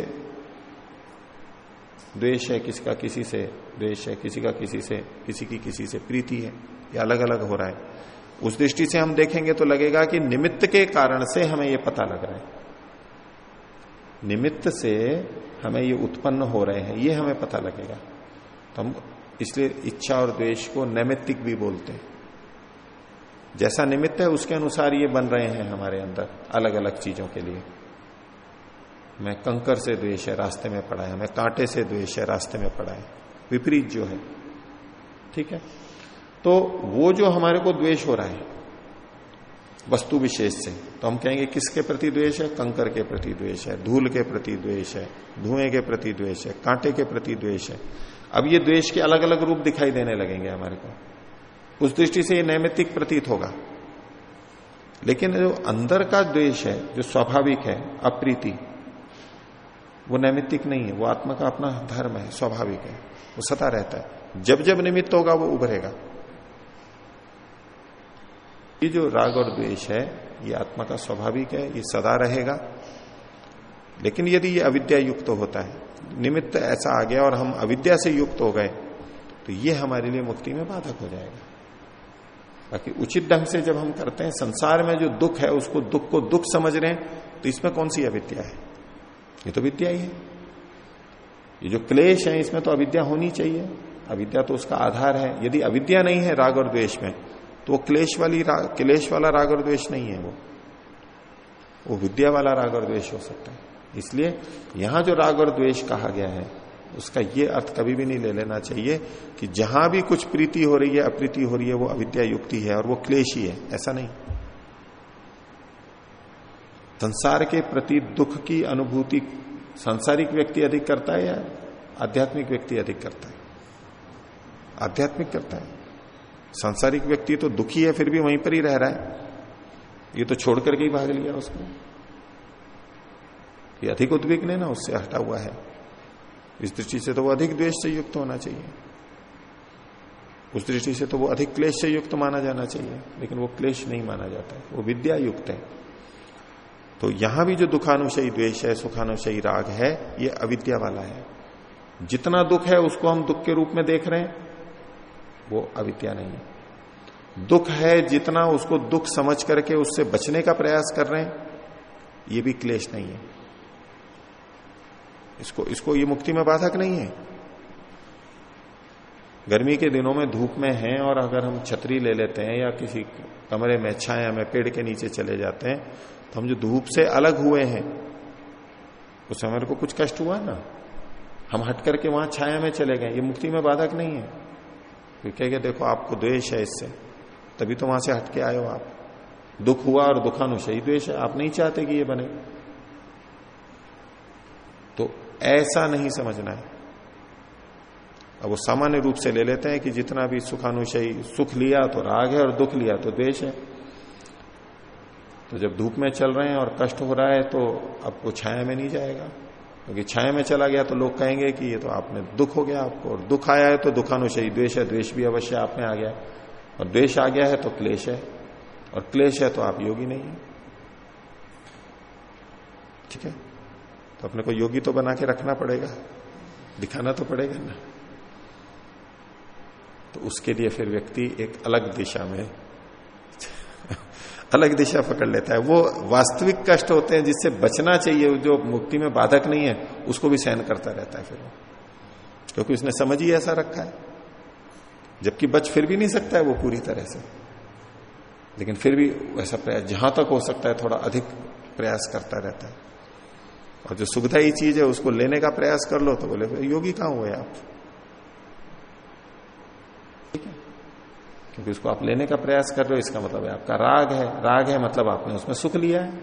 द्वेष है, किसी का किसी से द्वेष है, किसी का किसी से, किसी की किसी से प्रीति है। ये अलग अलग हो रहा है। उस दृष्टि से हम देखेंगे तो लगेगा कि निमित्त के कारण से हमें ये पता लग रहा है। निमित्त से हमें ये उत्पन्न हो रहे हैं, ये हमें पता लगेगा। तो हम इसलिए इच्छा और द्वेष को नैमित्तिक भी बोलते हैं। जैसा निमित्त है, उसके अनुसार ये बन रहे हैं हमारे अंदर अलग अलग चीज़ों के लिए। मैं कंकर से द्वेष है, रास्ते में पड़ा है। हमें कांटे से द्वेष है, रास्ते में पड़ा है। विपरीत जो है। ठीक है? तो वो जो हमारे को द्वेष हो रहा है, वस्तु विशेष से तो हम कहेंगे किसके प्रति द्वेष है? कंकर के प्रति द्वेष है, धूल के प्रति द्वेष है, धुएँ के प्रति द्वेष है, कांटे के प्रति द्वेष है। अब ये द्वेष के अलग अलग रूप दिखाई देने लगेंगे हमारे को। उस दृष्टि से ये नैमित्तिक प्रतीत होगा। लेकिन जो अंदर का द्वेष है, जो स्वाभाविक है, अप्रीति, वो नैमित्तिक नहीं है, वो आत्मा का अपना धर्म है, स्वाभाविक है, वो सता रहता है। जब जब निमित्त होगा, वो उभरेगा। ये जो राग और द्वेष है, ये आत्मा का स्वाभाविक है, ये सदा रहेगा। लेकिन यदि ये अविद्या युक्त तो होता है निमित्त ऐसा आ गया और हम अविद्या से युक्त हो गए तो ये हमारे लिए मुक्ति में बाधक हो जाएगा। बाकी उचित ढंग से जब हम करते हैं, संसार में जो दुख है, उसको दुख को दुख समझ रहे हैं तो इसमें कौन सी अविद्या है? ये तो विद्या ही है। ये जो क्लेश है, इसमें तो अविद्या होनी चाहिए। अविद्या तो उसका आधार है। यदि अविद्या नहीं है राग और द्वेष में तो वो क्लेश वाली क्लेश वाला राग और द्वेष नहीं है वो। वो विद्या वाला राग और द्वेष हो सकता है। इसलिए यहाँ जो राग और द्वेष कहा गया है, उसका ये अर्थ कभी भी नहीं ले लेना चाहिए कि जहाँ भी कुछ प्रीति हो रही है, अप्रीति हो रही है, वो अविद्या युक्ति है और वो क्लेश ही है, ऐसा नहीं। संसार के प्रति दुख की अनुभूति सांसारिक व्यक्ति अधिक करता है या आध्यात्मिक व्यक्ति अधिक करता है? आध्यात्मिक करता है। सांसारिक व्यक्ति तो दुखी है, फिर भी वहीं पर ही रह रहा है। ये तो छोड़ करके ही भाग लिया उसको ये अधिक उद्विग्न है ना उससे हटा हुआ है। इस दृष्टि से तो वो अधिक द्वेष से युक्त होना चाहिए। उस दृष्टि से तो वो अधिक क्लेश से युक्त माना जाना चाहिए, लेकिन वो क्लेश नहीं माना जाता। है वो विद्या युक्त है। तो यहाँ भी जो दुखानुशयी द्वेष है, सुखानुशयी राग है, ये अविद्या वाला है। जितना दुख है, उसको हम दुख के रूप में देख रहे हैं, वो अविद्या नहीं है। दुख है जितना उसको दुख समझ करके उससे बचने का प्रयास कर रहे हैं, ये भी क्लेश नहीं है। इसको इसको ये मुक्ति में बाधक नहीं है। गर्मी के दिनों में धूप में हैं और अगर हम छतरी ले लेते हैं या किसी कमरे में छाया में पेड़ के नीचे चले जाते हैं तो हम जो धूप से अलग हुए हैं, उस समय को कुछ कष्ट हुआ ना? हम हट करके वहाँ छाया में चले गए, ये मुक्ति में बाधक नहीं है। तो कहेगा देखो, आपको द्वेष है इससे, तभी तो वहाँ से हटके आए हो आप। दुख हुआ और दुखानुशयी द्वेष है, आप नहीं चाहते कि ये बने। तो ऐसा नहीं समझना है। अब वो सामान्य रूप से ले लेते हैं कि जितना भी सुखानुशयी, सुख लिया तो राग है और दुख लिया तो द्वेष है। तो जब धूप में चल रहे हैं और कष्ट हो रहा है तो वो छाया में नहीं जाएगा। क्योंकि छाया में चला गया तो लोग कहेंगे कि ये तो आपने दुख हो गया आपको, और दुख आया है तो दुखानुशयी, द्वेष है, द्वेष भी अवश्य आप में आ गया। और द्वेष आ गया है तो क्लेश है, और क्लेश है तो आप योगी नहीं है। ठीक है? तो अपने को योगी तो बना के रखना पड़ेगा। दिखाना तो पड़ेगा ना। तो उसके लिए फिर व्यक्ति एक अलग दिशा में, अलग दिशा पकड़ लेता है। वो वास्तविक कष्ट होते हैं जिससे बचना चाहिए। जो मुक्ति में बाधक नहीं है, उसको भी सहन करता रहता है फिर वो। क्योंकि उसने समझ ही ऐसा रखा है। जबकि बच फिर भी नहीं सकता है वो पूरी तरह से। लेकिन फिर भी वैसा प्रयास, जहाँ तक हो सकता है, थोड़ा अधिक प्रयास करता रहता है। और जो सुविधाई चीज़ है उसको लेने का प्रयास कर लो तो बोले योगी कहाँ हुए आप? ठीक है? क्योंकि उसको आप लेने का प्रयास कर रहे हो, इसका मतलब है आपका राग है। राग है मतलब आपने उसमें सुख लिया है।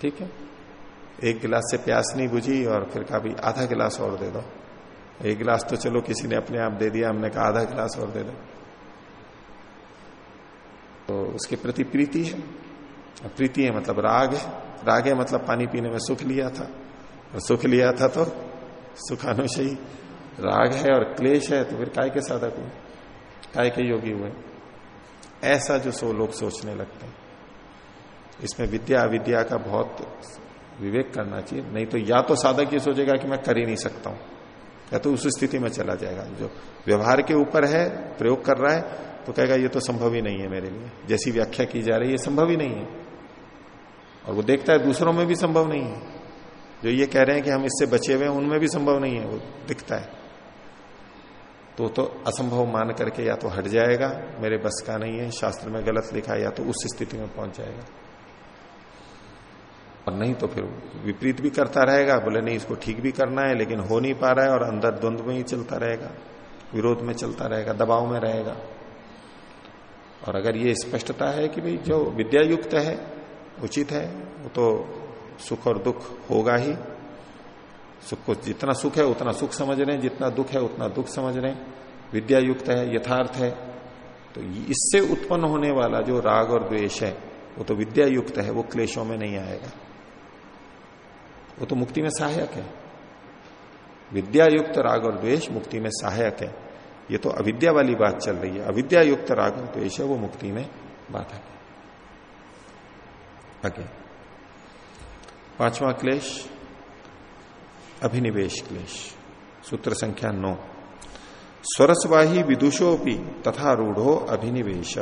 ठीक है? एक गिलास से प्यास नहीं बुझी और फिर कहा भी आधा गिलास और दे दो। एक गिलास तो चलो किसी ने अपने आप दे दिया, हमने कहा, आधा गिलास और दे दो। तो उसके प्रति प्रीति है। प्रीति है मतलब राग है। राग मतलब पानी पीने में सुख लिया था। और सुख लिया था तो सुखानुशयी राग है और क्लेश है तो फिर काय के साधक हुए? काय के योगी हुए? ऐसा जो सो लोग सोचने लगते हैं। इसमें विद्या अविद्या का बहुत विवेक करना चाहिए। नहीं तो या तो साधक ये सोचेगा कि मैं कर ही नहीं सकता हूँ, या तो उस स्थिति में चला जाएगा। जो व्यवहार के ऊपर है, प्रयोग कर रहा है तो कहेगा, ये तो संभव ही नहीं है मेरे लिए। जैसी व्याख्या की जा रही है संभव ही नहीं है। और वो देखता है दूसरों में भी संभव नहीं है। जो ये कह रहे हैं कि हम इससे बचे हुए हैं, उनमें भी संभव नहीं है, वो दिखता है। तो तो असंभव मान करके या तो हट जाएगा, मेरे बस का नहीं है, शास्त्र में गलत लिखा या तो उस स्थिति में पहुँच जाएगा। और नहीं तो फिर विपरीत भी करता रहेगा, बोले नहीं, इसको ठीक भी करना है, लेकिन हो नहीं पा रहा है और अंदर द्वंद्व में ही चलता रहेगा, विरोध में चलता रहेगा, दबाव में रहेगा। और अगर ये स्पष्टता है कि भाई जो विद्या युक्त है उचित है, वो तो सुख और दुख होगा ही। सुख को जितना सुख है, उतना सुख समझ रहे हैं, जितना दुख है, उतना दुख समझ रहे हैं। विद्या युक्त है, यथार्थ है। तो इससे उत्पन्न होने वाला जो राग और द्वेष है, वो तो विद्या युक्त है, वो क्लेशों में नहीं आएगा। वो तो मुक्ति में सहायक है। विद्या युक्त राग और द्वेष मुक्ति में सहायक है। ये तो अविद्या वाली बात चल रही है। अविद्या युक्त राग और द्वेष है, वो मुक्ति में बाधक है। आगे। पांचवा क्लेश, अभिनिवेश क्लेश, सूत्र संख्या नौ। स्वरसवाही विदुषोपी तथा रूढ़ो अभिनिवेश।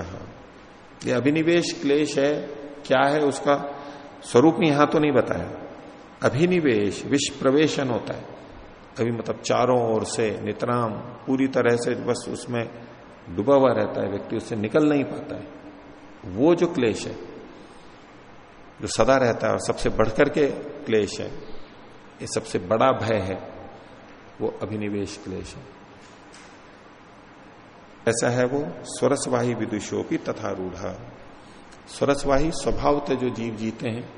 ये अभिनिवेश क्लेश है, क्या है उसका स्वरूप यहाँ तो नहीं बताया। अभिनिवेश विष प्रवेशन होता है। अभी मतलब चारों ओर से, नितराम, पूरी तरह से बस उसमें डूबा हुआ रहता है, व्यक्ति उससे निकल नहीं पाता है। वो जो क्लेश है जो सदा रहता है और सबसे बढ़कर के क्लेश है, ये सबसे बड़ा भय है, वो अभिनिवेश क्लेश है। ऐसा है वो स्वरसवाही विदुषोपी तथा रूढ़ा। स्वरसवाही स्वभावतः जो जीव जीते हैं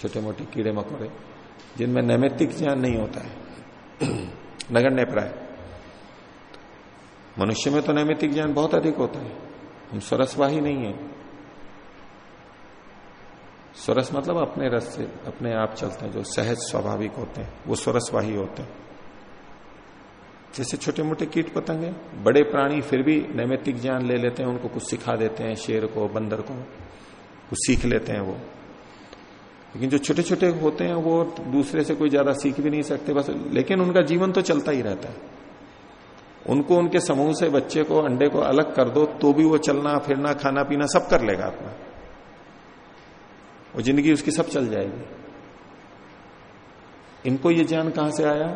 छोटे मोटे कीड़े मकोड़े, जिनमें नैमित्तिक ज्ञान नहीं होता है, नगण्य प्राय। मनुष्य में तो नैमित्तिक ज्ञान बहुत अधिक होता है हम स्वरसवाही नहीं है। स्वरस मतलब अपने रस से, अपने आप चलते हैं, जो सहज स्वाभाविक होते हैं, वो स्वरसवाही होते हैं। जैसे छोटे मोटे कीट पतंग पतंगे बड़े प्राणी फिर भी नैमित्तिक ज्ञान ले लेते हैं, उनको कुछ सिखा देते हैं, शेर को, बंदर को, कुछ सीख लेते हैं वो। लेकिन जो छोटे छोटे होते हैं, वो दूसरे से कोई ज़्यादा सीख भी नहीं सकते, बस, लेकिन उनका जीवन तो चलता ही रहता है। उनको, उनके समूह से बच्चे को, अंडे को अलग कर दो तो भी वो चलना, फिरना खाना पीना सब कर लेगा अपना। वो ज़िंदगी उसकी सब चल जाएगी। इनको ये ज्ञान कहाँ से आया?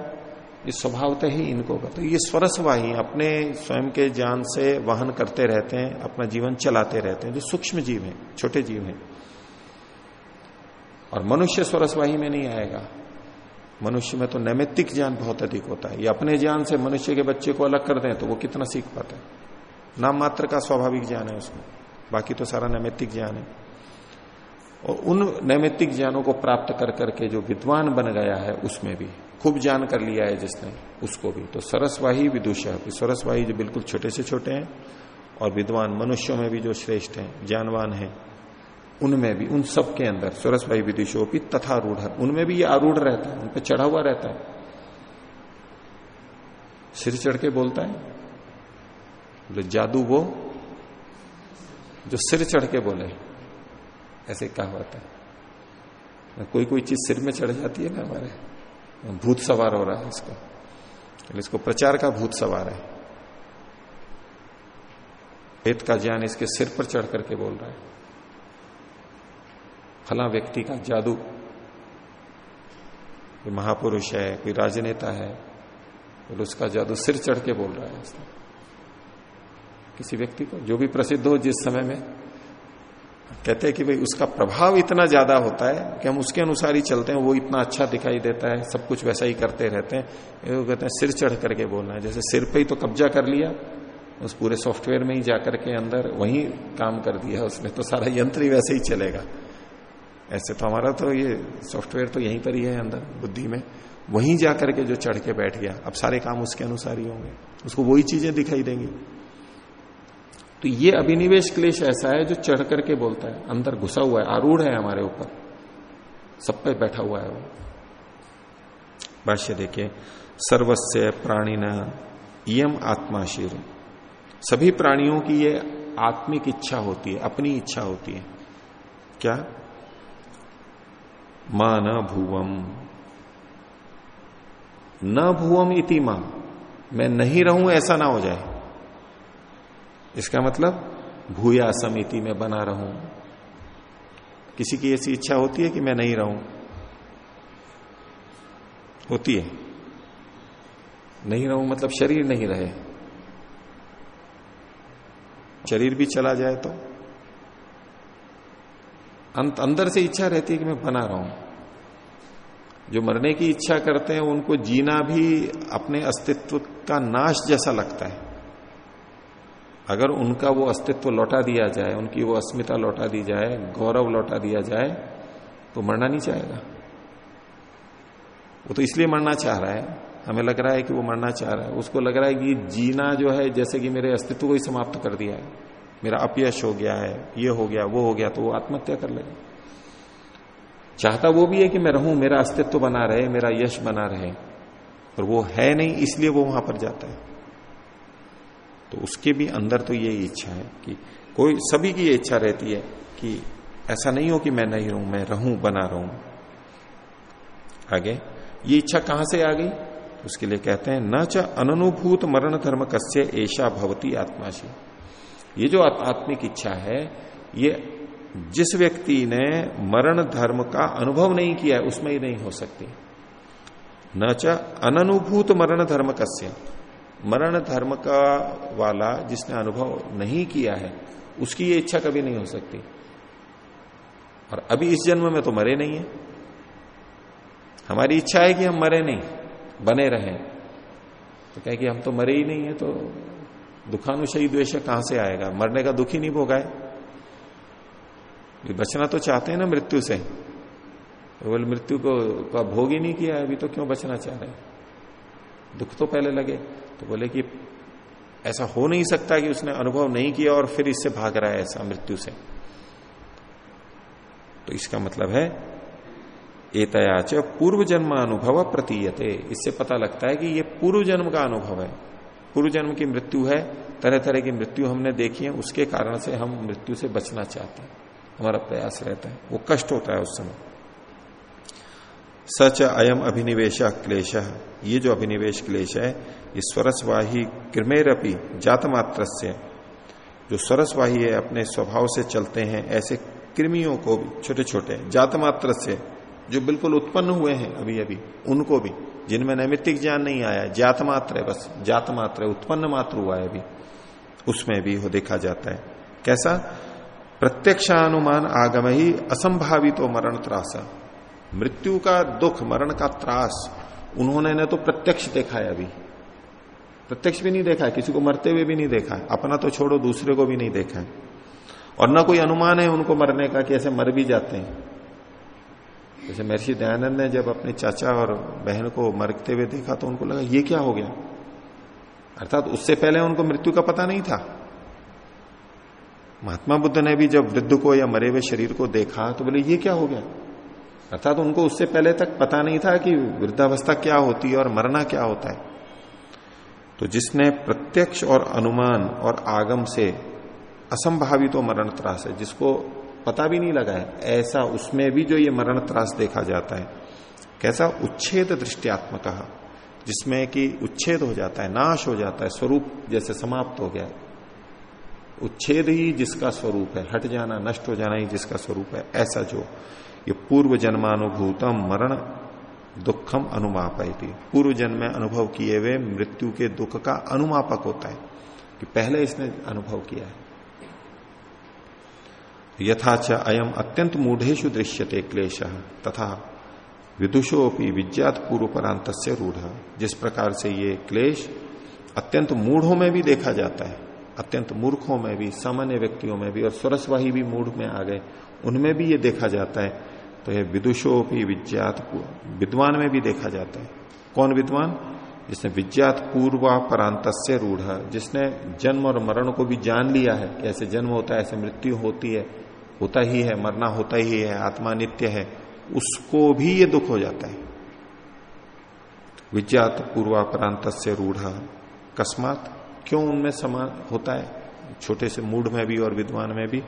ये स्वभावतः ही इनको का। तो ये स्वरसवाही अपने स्वयं के ज्ञान से वहन करते रहते हैं, अपना जीवन चलाते रहते हैं, जो सूक्ष्म जीव हैं, छोटे जीव हैं। और मनुष्य स्वरसवाही में नहीं आएगा। मनुष्य में तो नैमित्तिक ज्ञान बहुत अधिक होता है। ये अपने ज्ञान से मनुष्य के बच्चे को अलग कर दें तो वो कितना सीख पाता है। नाम मात्र का स्वाभाविक ज्ञान है उसमें। बाकी तो सारा नैमित्तिक ज्ञान है। और उन नैमित्तिक ज्ञानों को प्राप्त कर करके जो विद्वान बन गया है, उसमें भी खूब जान कर लिया है जिसने, उसको भी। तो सरसवाही विदुष सरसवाही जो बिल्कुल छोटे से छोटे हैं और विद्वान मनुष्यों में भी जो श्रेष्ठ हैं, ज्ञानवान हैं, उनमें भी, उन सब के अंदर सरसवाही विदुषों की तथा रूढ़ उनमें भी ये आरूढ़ रहता है, उन पर चढ़ा हुआ रहता है। सिर चढ़ के बोलता है बोले जादू वो, जो सिर चढ़ के बोले ऐसे कहावत है कोई कोई चीज़ सिर में चढ़ जाती है ना हमारे। भूत सवार हो रहा है इसको। इसको प्रचार का भूत सवार है। वेद का ज्ञान इसके सिर पर चढ़ करके बोल रहा है। फला व्यक्ति का जादू। कोई महापुरुष है, कोई राजनेता है, और उसका जादू सिर चढ़ के बोल रहा है। किसी व्यक्ति को, जो भी प्रसिद्ध हो जिस समय में कहते हैं कि भाई उसका प्रभाव इतना ज़्यादा होता है कि हम उसके अनुसार ही चलते हैं, वो इतना अच्छा दिखाई देता है, सब कुछ वैसा ही करते रहते हैं। वो कहते हैं, सिर चढ़ करके बोलना है। जैसे सिर पे ही तो कब्जा कर लिया, उस पूरे सॉफ्टवेयर में ही जाकर के अंदर वही काम कर दिया उसने तो सारा यंत्र ही वैसे ही चलेगा। ऐसे तो हमारा तो ये सॉफ्टवेयर तो यहीं पर ही है अंदर, बुद्धि में। वहीं जाकर के जो चढ़ के बैठ गया, अब सारे काम उसके अनुसार ही होंगे। उसको वही चीज़ें दिखाई देंगी। तो ये अभिनिवेश क्लेश ऐसा है जो चढ़ करके बोलता है, अंदर घुसा हुआ है, आरूढ़ है हमारे ऊपर। सब पे बैठा हुआ है वो। भाष्य देखिए सर्वस्व प्राणी न यम आत्माशीर सभी प्राणियों की ये आत्मिक इच्छा होती है, अपनी इच्छा होती है। क्या? माँ न भूवम। न भूवम इति माँ। मैं नहीं रहूँ ऐसा ना हो जाए। इसका मतलब भूया समिति में बना रहूँ। किसी की ऐसी इच्छा होती है कि मैं नहीं रहूँ? होती है। नहीं रहूँ मतलब शरीर नहीं रहे। शरीर भी चला जाए तो? अंत, अंदर से इच्छा रहती है कि मैं बना रहा। जो मरने की इच्छा करते हैं, उनको जीना भी अपने अस्तित्व का नाश जैसा लगता है। अगर उनका वो अस्तित्व लौटा दिया जाए, उनकी वो अस्मिता लौटा दी जाए, गौरव लौटा दिया जाए तो मरना नहीं चाहेगा। वो तो इसलिए मरना चाह रहा है। हमें लग रहा है कि वो मरना चाह रहा है। उसको लग रहा है कि जीना जो है, जैसे कि मेरे अस्तित्व को ही समाप्त कर दिया है। मेरा अपयश हो गया है, ये हो गया, वो हो गया तो वो आत्महत्या कर लेगा। चाहता वो भी है कि मैं रहूँ, मेरा अस्तित्व बना रहे, मेरा यश बना रहे, पर वो है नहीं, इसलिए वो वहाँ पर जाता है। तो उसके भी अंदर तो यही इच्छा है कि कोई, सभी की ये इच्छा रहती है कि ऐसा नहीं हो कि मैं नहीं रहूँ, मैं रहूँ, बना रहूँ। आगे, ये इच्छा कहाँ से आ गई? उसके लिए कहते हैं, न च अनुभूत मरण धर्म कस्य ऐसा भवती आत्माशी। ये जो आत्मिक इच्छा है, ये जिस व्यक्ति ने मरण धर्म का अनुभव नहीं किया है, उसमें ही नहीं हो सकती। न च अनुभूत मरण धर्म कस्य। मरण धर्म का वाला जिसने अनुभव नहीं किया है, उसकी ये इच्छा कभी नहीं हो सकती। और अभी इस जन्म में तो मरे नहीं है। हमारी इच्छा है कि हम मरे नहीं, बने रहें। तो कहे कि हम तो मरे ही नहीं है तो दुखानुशयी द्वेष कहाँ से आएगा? मरने का दुख ही नहीं भोगा है। बचना तो चाहते हैं ना मृत्यु से। केवल मृत्यु को, का भोग ही नहीं किया अभी तो क्यों बचना चाह रहे हैं? दुख तो पहले लगे। तो बोले कि ऐसा हो नहीं सकता कि उसने अनुभव नहीं किया और फिर इससे भाग रहा है ऐसा मृत्यु से। तो इसका मतलब है एतयाच पूर्व जन्म अनुभव प्रतीयते। इससे पता लगता है कि ये पूर्व जन्म का अनुभव है। पूर्व जन्म की मृत्यु है तरह तरह की मृत्यु हमने देखी है, उसके कारण से हम मृत्यु से बचना चाहते हैं। हमारा प्रयास रहता है। वो कष्ट होता है उस समय। सच अयम अभिनिवेश क्लेश। ये जो अभिनिवेश क्लेश है स्वरसवाही कृमेरपी जात मात्र से जो स्वरसवाही है, अपने स्वभाव से चलते हैं, ऐसे कृमियों को भी छोटे छोटे जात मात्र से जो बिल्कुल उत्पन्न हुए हैं अभी अभी उनको भी, जिनमें नैमित्तिक ज्ञान नहीं आया जात मात्र है बस जात मात्र उत्पन्न मात्र हुआ है अभी। उसमें भी वो देखा जाता है। कैसा? प्रत्यक्षानुमान आगम ही असंभावित तो मरण त्रास। मृत्यु का दुख, मरण का त्रास, उन्होंने ने तो प्रत्यक्ष देखा है अभी। प्रत्यक्ष भी नहीं देखा है, किसी को मरते हुए भी नहीं देखा है, अपना तो छोड़ो, दूसरे को भी नहीं देखा है। और ना कोई अनुमान है उनको मरने का कि ऐसे मर भी जाते हैं। जैसे महर्षि दयानंद ने जब अपने चाचा और बहन को मरते हुए देखा तो उनको लगा, ये क्या हो गया? अर्थात उससे पहले उनको मृत्यु का पता नहीं था। महात्मा बुद्ध ने भी जब वृद्ध को या मरे हुए शरीर को देखा तो बोले, ये क्या हो गया? अर्थात उनको उससे पहले तक पता नहीं था कि वृद्धावस्था क्या होती है और मरना क्या होता है। तो जिसने प्रत्यक्ष और अनुमान और आगम से असंभावित मरण त्रास है, जिसको पता भी नहीं लगा है, ऐसा उसमें भी जो ये मरण त्रास देखा जाता है, कैसा उच्छेद दृष्टियात्मक जिसमें कि उच्छेद हो जाता है, नाश हो जाता है, स्वरूप जैसे समाप्त हो गया। उच्छेद ही जिसका स्वरूप है, हट जाना, नष्ट हो जाना ही जिसका स्वरूप है, ऐसा जो ये पूर्व जन्मानुभूतम मरण दुखम अनुमापयती पूर्व जन्म में अनुभव किए हुए मृत्यु के दुख का अनुमापक होता है कि पहले इसने अनुभव किया है। यथाच अयम अत्यंत मूढ़ेशु दृश्यते क्लेश, तथा विदुषोपी विज्ञात पूर्व परांत रूढ़। जिस प्रकार से ये क्लेश अत्यंत मूढ़ों में भी देखा जाता है, अत्यंत मूर्खों में भी, सामान्य व्यक्तियों में भी और स्वरसवाही भी मूढ़ में आ गए, उनमें भी ये देखा जाता है तो यह विदुषोपी विज्ञात विद्वान में भी देखा जाता है। कौन विद्वान? जिसने विज्ञात पूर्वा परांत से रूढ़, जिसने जन्म और मरण को भी जान लिया है। कि ऐसे जन्म होता है? ऐसे मृत्यु होती है। होता ही है, मरना होता ही है, आत्मा नित्य है। उसको भी ये दुख हो जाता है। विज्ञात पूर्वापरांत से रूढ़, कस्मात क्यों उनमें समान होता है? छोटे से मूड में भी और विद्वान में भी।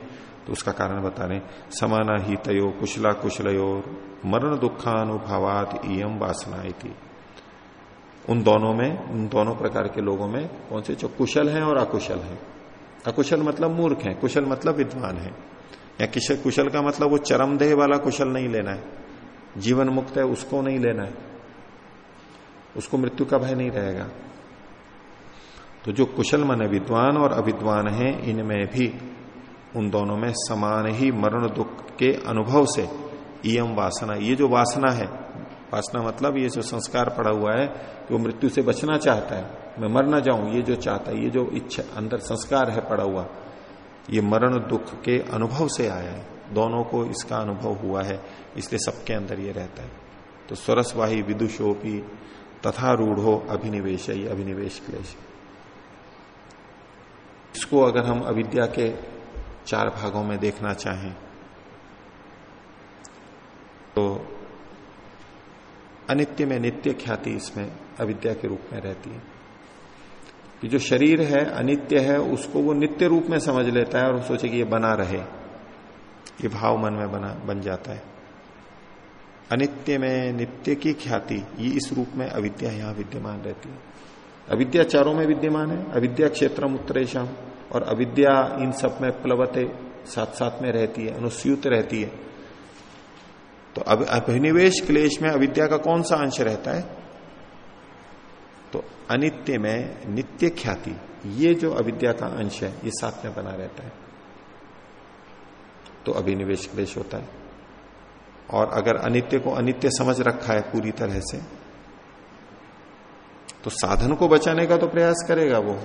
तो उसका कारण बता रहे समाना ही तयो कुशला कुशलयोर मरण दुखानुभावात इम वासना उन दोनों में, उन दोनों प्रकार के लोगों में कौन से? जो कुशल हैं और अकुशल हैं। अकुशल मतलब मूर्ख है, कुशल मतलब विद्वान है। या किशल कुशल का मतलब वो चरमदेह वाला कुशल नहीं लेना है। जीवन मुक्त है, उसको नहीं लेना है। उसको मृत्यु का भय नहीं रहेगा। तो जो कुशल मन विद्वान और अविद्वान है, इनमें भी उन दोनों में समान ही मरण दुख के अनुभव से इम वासना। ये जो वासना है, वासना मतलब ये जो संस्कार पड़ा हुआ है कि वो मृत्यु से बचना चाहता है, मैं मर ना जाऊँ, ये जो चाहता है, ये जो इच्छा अंदर संस्कार है पड़ा हुआ, ये मरण दुख के अनुभव से आया है। दोनों को इसका अनुभव हुआ है, इसलिए सबके अंदर ये रहता है। तो स्वरसवाही विदुषोपी तथा रूढ़ो अभिनिवेश अभिनिवेश क्लेश। इसको अगर हम अविद्या के चार भागों में देखना चाहें। तो अनित्य में नित्य ख्याति इसमें अविद्या के रूप में रहती है। कि जो शरीर है, अनित्य है, उसको वो नित्य रूप में समझ लेता है और सोचे कि ये बना रहे। ये भाव मन में बना, बन जाता है। अनित्य में नित्य की ख्याति, ये इस रूप में अविद्या यहाँ विद्यमान रहती है। अविद्या चारों में विद्यमान है। अविद्या क्षेत्र उत्तरेशम और अविद्या इन सब में प्लवते साथ साथ में रहती है, अनुस्यूत रहती है। तो अब अभिनिवेश क्लेश में अविद्या का कौन सा अंश रहता है? तो अनित्य में नित्य ख्याति, ये जो अविद्या का अंश है, ये साथ में बना रहता है। तो अभिनिवेश क्लेश होता है। और अगर अनित्य को अनित्य समझ रखा है पूरी तरह से तो साधन को बचाने का तो प्रयास करेगा वो।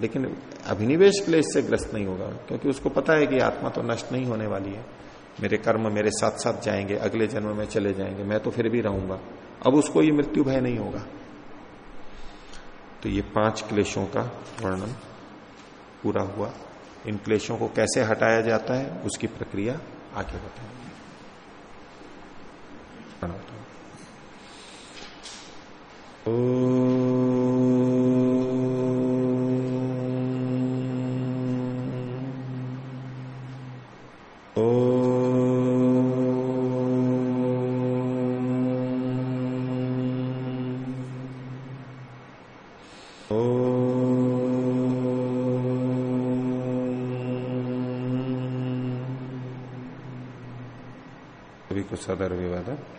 लेकिन अभिनिवेश क्लेश से ग्रस्त नहीं होगा, क्योंकि उसको पता है कि आत्मा तो नष्ट नहीं होने वाली है। मेरे कर्म मेरे साथ साथ जाएँगे, अगले जन्म में चले जाएँगे, मैं तो फिर भी रहूँगा। अब उसको ये मृत्यु भय नहीं होगा। तो ये पाँच क्लेशों का वर्णन पूरा हुआ। इन क्लेशों को कैसे हटाया जाता है, उसकी प्रक्रिया आगे बताएँगे। सदर विवाद